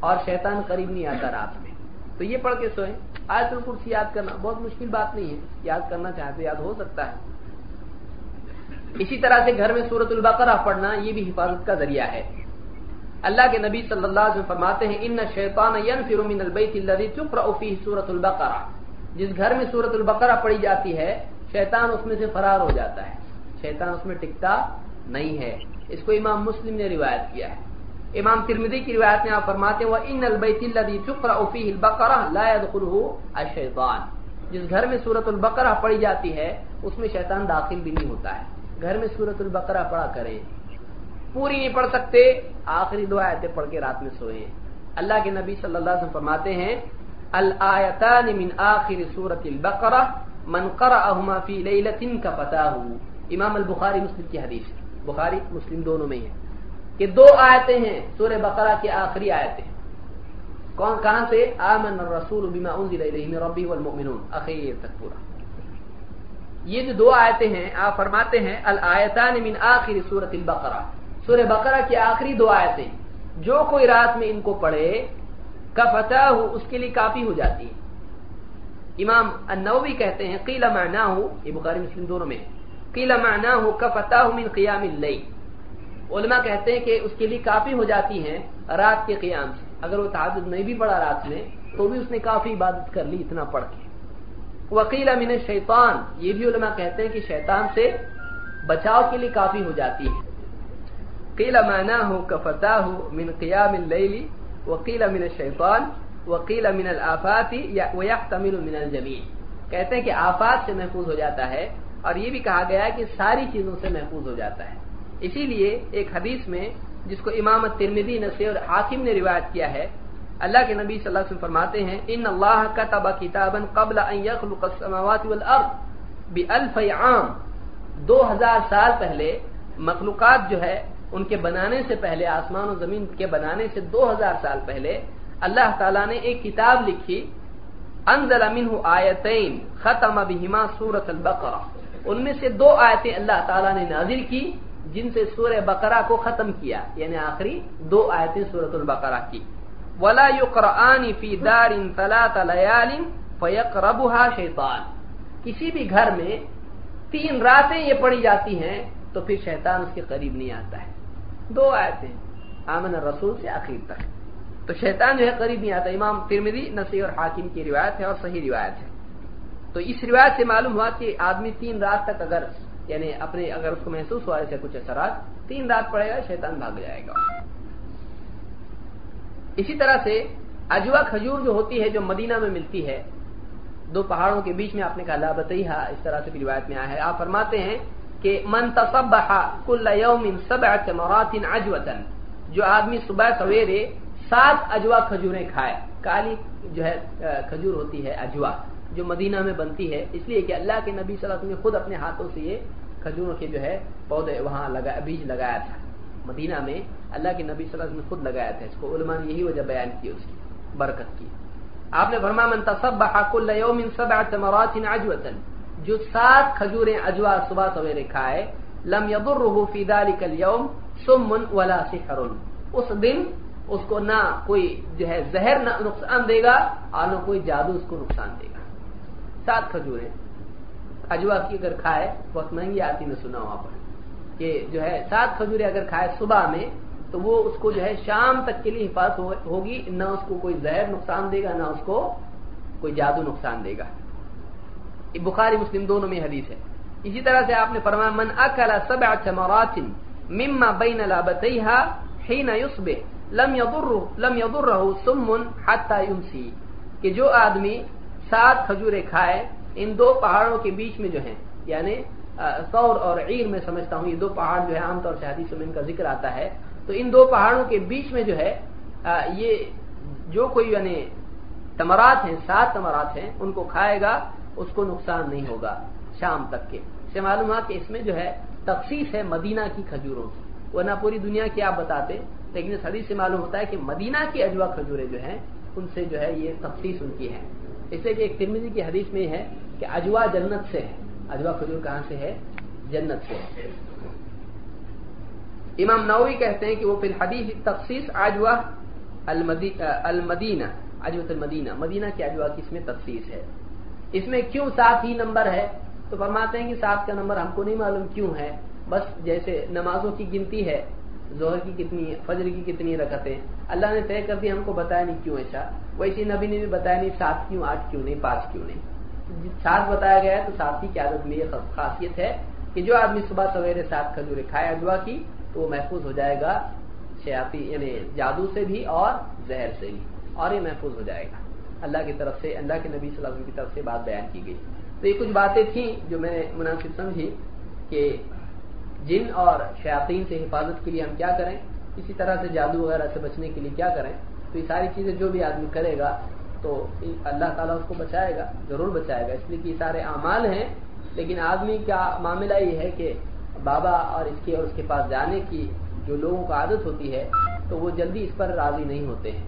اور شیطان قریب نہیں آتا رات میں۔ تو یہ پڑھ کے سوئیں۔ آیت الکرسی یاد کرنا بہت مشکل بات نہیں ہے۔ یاد کرنا چاہتے یاد ہو سکتا ہے۔ اسی طرح سے گھر میں سورت البقرہ پڑھنا یہ بھی حفاظت کا ذریعہ ہے۔ اللہ کے نبی صلی اللہ علیہ وسلم فرماتے ہیں، ان شیطان ينفر من البيت الذي تقرا فيه سورۃ البقرہ۔ جس گھر میں سورۃ البقرہ پڑھی جاتی ہے، شیطان اس میں سے فرار ہو جاتا ہے۔ شیطان اس میں ٹکتا نہیں ہے۔ اس کو امام مسلم نے روایت کیا ہے۔ امام ترمذی کی روایت میں آپ فرماتے ہیں وان البيت الذي تقرا فيه البقرہ لا يدخله الشیطان جس گھر میں سورۃ البقرہ پڑھی جاتی ہے، اس میں شیطان داخل بھی نہیں ہوتا ہے۔ گھر میں سورۃ البقرہ پڑھا کریں پوری نہیں پڑھ سکتے، آخری دو آیتیں پڑھ کے رات میں سوئے۔ اللہ کے نبی صلی اللہ علیہ وسلم فرماتے ہیں، الآیتان من آخر سورة البقرہ، من قرأهما فی لیلت کا امام البخاری مسلم کی حدیث بخاری مسلم دونوں میں ہے۔ کہ دو آیتیں ہیں، سورہ بقرہ کی آخری آیتیں۔ کون کہاں سے؟ آمن الرسول بما انزل الیہ من ربی والمؤمنون۔ اخیر تک پورا۔ یہ جو دو آیتیں ہیں، آپ فرماتے ہیں، الآیتان من آخر سورة البقرہ۔ سورہ بقرہ کی آخری دو آیتیں۔ جو کوئی رات میں ان کو پڑھے کا اس کے لیے کافی ہو جاتی ہے امام النووی کہتے ہیں، قیل معناہ یہ بخاری مسلم دونوں میں قیل معناہ کا من قیام اللیل۔ علماء کہتے ہیں کہ اس کے لیے کافی ہو جاتی ہیں رات کے قیام سے۔ اگر وہ تعدد نہیں بھی پڑا رات میں، تو بھی اس نے کافی عبادت کر لی اتنا پڑھ کے۔ وکیل امین شیطان یہ بھی علماء کہتے ہیں کہ شیطان سے بچاؤ کے لیے کافی ہو جاتی ہے۔ قیل مانا ہو کفتا ہو من قیام اللیلی وکیل امین شیطان وکیل امین الافاتی یا تمل من الجمیل کہتے ہیں کہ آفات سے محفوظ ہو جاتا ہے، اور یہ بھی کہا گیا ہے کہ ساری چیزوں سے محفوظ ہو جاتا ہے۔ اسی لیے ایک حدیث میں جس کو امام ترمیدی نصیر اور حاکم نے روایت کیا ہے، اللہ کے نبی صلی اللہ علیہ وسلم فرماتے ہیں، ان اللہ کتب کتابا قبل ان يخلق السماوات والارض بالف عام. دو ہزار سال پہلے مخلوقات جو ہے، ان کے بنانے سے پہلے، آسمان و زمین کے بنانے سے دو ہزار سال پہلے، اللہ تعالیٰ نے ایک کتاب لکھی، انزل منہ آیتین ختم بہما سورت البقرہ. ان میں سے دو آیتیں اللہ تعالیٰ نے نازل کی۔ جن سے سورہ بقرہ کو ختم کیا یعنی آخری دو آیتیں سورت البقرہ کی۔ ولا يقرآن في دار ثلاث ليال فيقربها شیطان کسی بھی گھر میں تین راتیں یہ پڑھی جاتی ہیں، تو پھر شیطان اس کے قریب نہیں آتا ہے۔ دو آیتیں آمن رسول سے آخر تک۔ تو شیطان جو ہے قریب نہیں آتا۔ امام ترمدی نصیر اور حاکم کی روایت ہے اور صحیح روایت ہے۔ تو اس روایت سے معلوم ہوا کہ آدمی تین رات تک اگر یعنی اپنے اگر اس کو محسوس ہوا ایسے کچھ اثرات، تین رات پڑے گا، شیطان بھاگ جائے گا۔ اسی طرح سے اجوا کھجور جو ہوتی ہے، جو مدینہ میں ملتی ہے، دو پہاڑوں کے بیچ میں آپ نے کہا لابتی اس طرح سے بھی روایت میں آیا ہے۔ آپ فرماتے ہیں کہ من تصبح کل یوم سبع مرات عجوتا جو آدمی صبح سویرے سات اجوا کھجوریں کھائے، کالی جو ہے، کھجور ہوتی ہے اجوا جو مدینہ میں بنتی ہے، اس لیے کہ اللہ کے نبی صلی اللہ علیہ وسلم نے خود اپنے ہاتھوں سے یہ کھجوروں کے جو ہے پودے وہاں لگا، بیج لگایا تھا۔ مدینہ میں اللہ کے نبی صلی اللہ علیہ وسلم نے خود لگایا تھا اس کو۔ علماء نے یہی وجہ بیان کی اس کی، برکت کی۔ آپ نے فرمایا، من تصبح كل يوم سبع تمرات عجوه جو سات کھجوریں اجوا صبح سویرے کھائے، لم يضره في ذلك اليوم سم ولا سحر۔ اس دن اس کو نہ کوئی جو ہے زہر نہ نقصان دے گا اور نہ کوئی جادو اس کو نقصان دے گا۔ سات کھجوریں اجوا کی اگر کھائے، بہت مہنگی آتی میں سنا وہاں پر کہ جو ہے، سات کھجوریں اگر کھائے صبح میں، تو وہ اس کو جو ہے شام تک کے لیے حفاظت ہوگی۔ نہ اس کو کوئی زہر نقصان دے گا، نہ اس کو کوئی جادو نقصان دے گا۔ بخاری مسلم دونوں میں حدیث ہے۔ اسی طرح سے آپ نے فرمایا، من اکل سبع تمرات مما بین لابتیها حين يصبح لم يضره لم يضره سم حتى يمسي کہ جو آدمی سات کھجورے کھائے، ان دو پہاڑوں کے بیچ میں جو ہیں یعنی سور اور عیر میں سمجھتا ہوں، یہ دو پہاڑ جو ہے عام طور سے حدیث میں ان کا ذکر آتا ہے۔ تو ان دو پہاڑوں کے بیچ میں جو ہے یہ جو کوئی یعنی تمرات ہیں، سات تمرات ہیں، ان کو کھائے گا، اس کو نقصان نہیں ہوگا شام تک کے۔ سے معلوم ہوا کہ اس میں جو ہے، تخصیص ہے مدینہ کی کھجوروں کی۔ ورنہ پوری دنیا کی آپ بتاتے، لیکن اس حدیث سے معلوم ہوتا ہے کہ مدینہ کی اجوا کھجورے جو ہیں، ان سے جو ہے، یہ تخصیص ان کی ہے۔ اس لیے کہ ایک ترمیزی کی حدیث میں ہے کہ اجوا جنت سے ہے۔ اجوا کھجور کہاں سے ہے؟ جنت سے امام نووی کہتے ہیں کہ وہ فی الحدیث تخصیص اجوا المدینہ اجوت المدینہ۔ مدینہ کی اجوا کی اس میں تخصیص ہے؟ اس میں کیوں سات ہی نمبر ہے؟ تو فرماتے ہیں کہ سات کا نمبر ہم کو نہیں معلوم کیوں ہے؟ بس جیسے نمازوں کی گنتی ہے۔ زہر کی کتنی، فجر کی کتنی رکھتے اللہ نے طے کر دی، ہم کو بتایا نہیں کیوں ایسا۔ ویسی نبی نے بھی بتایا نہیں، سات کیوں، آٹھ کیوں نہیں، پانچ کیوں نہیں۔ سات بتایا گیا ہے تو سات کی عادت میں یہ خاصیت ہے کہ جو آدمی صبح سویرے سات کھجورے کھائے اجوا کی، تو وہ محفوظ ہو جائے گا شیاتی یعنی جادو سے بھی اور زہر سے بھی۔ اور یہ محفوظ ہو جائے گا۔ اللہ کی طرف سے، اللہ کے نبی صلی اللہ علیہ وسلم کی طرف سے بات بیان کی گئی۔ تو یہ کچھ باتیں تھیں جو میں نے مناسب سمجھی کہ جن اور شیاطین سے حفاظت کے لیے ہم کیا کریں؟ اسی طرح سے جادو وغیرہ سے بچنے کے لیے کیا کریں؟ تو یہ ساری چیزیں جو بھی آدمی کرے گا، تو اللہ تعالیٰ اس کو بچائے گا، ضرور بچائے گا۔ اس لیے کہ یہ سارے اعمال ہیں، لیکن آدمی کا معاملہ یہ ہے کہ بابا اور اس کے اور اس کے پاس جانے کی جو لوگوں کو عادت ہوتی ہے، تو وہ جلدی اس پر راضی نہیں ہوتے ہیں۔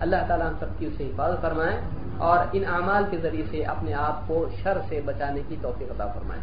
اللہ تعالیٰ ہم سب کی اسے حفاظت فرمائیں اور ان اعمال کے ذریعے سے اپنے آپ کو شر سے بچانے کی توفیق عطا فرمائیں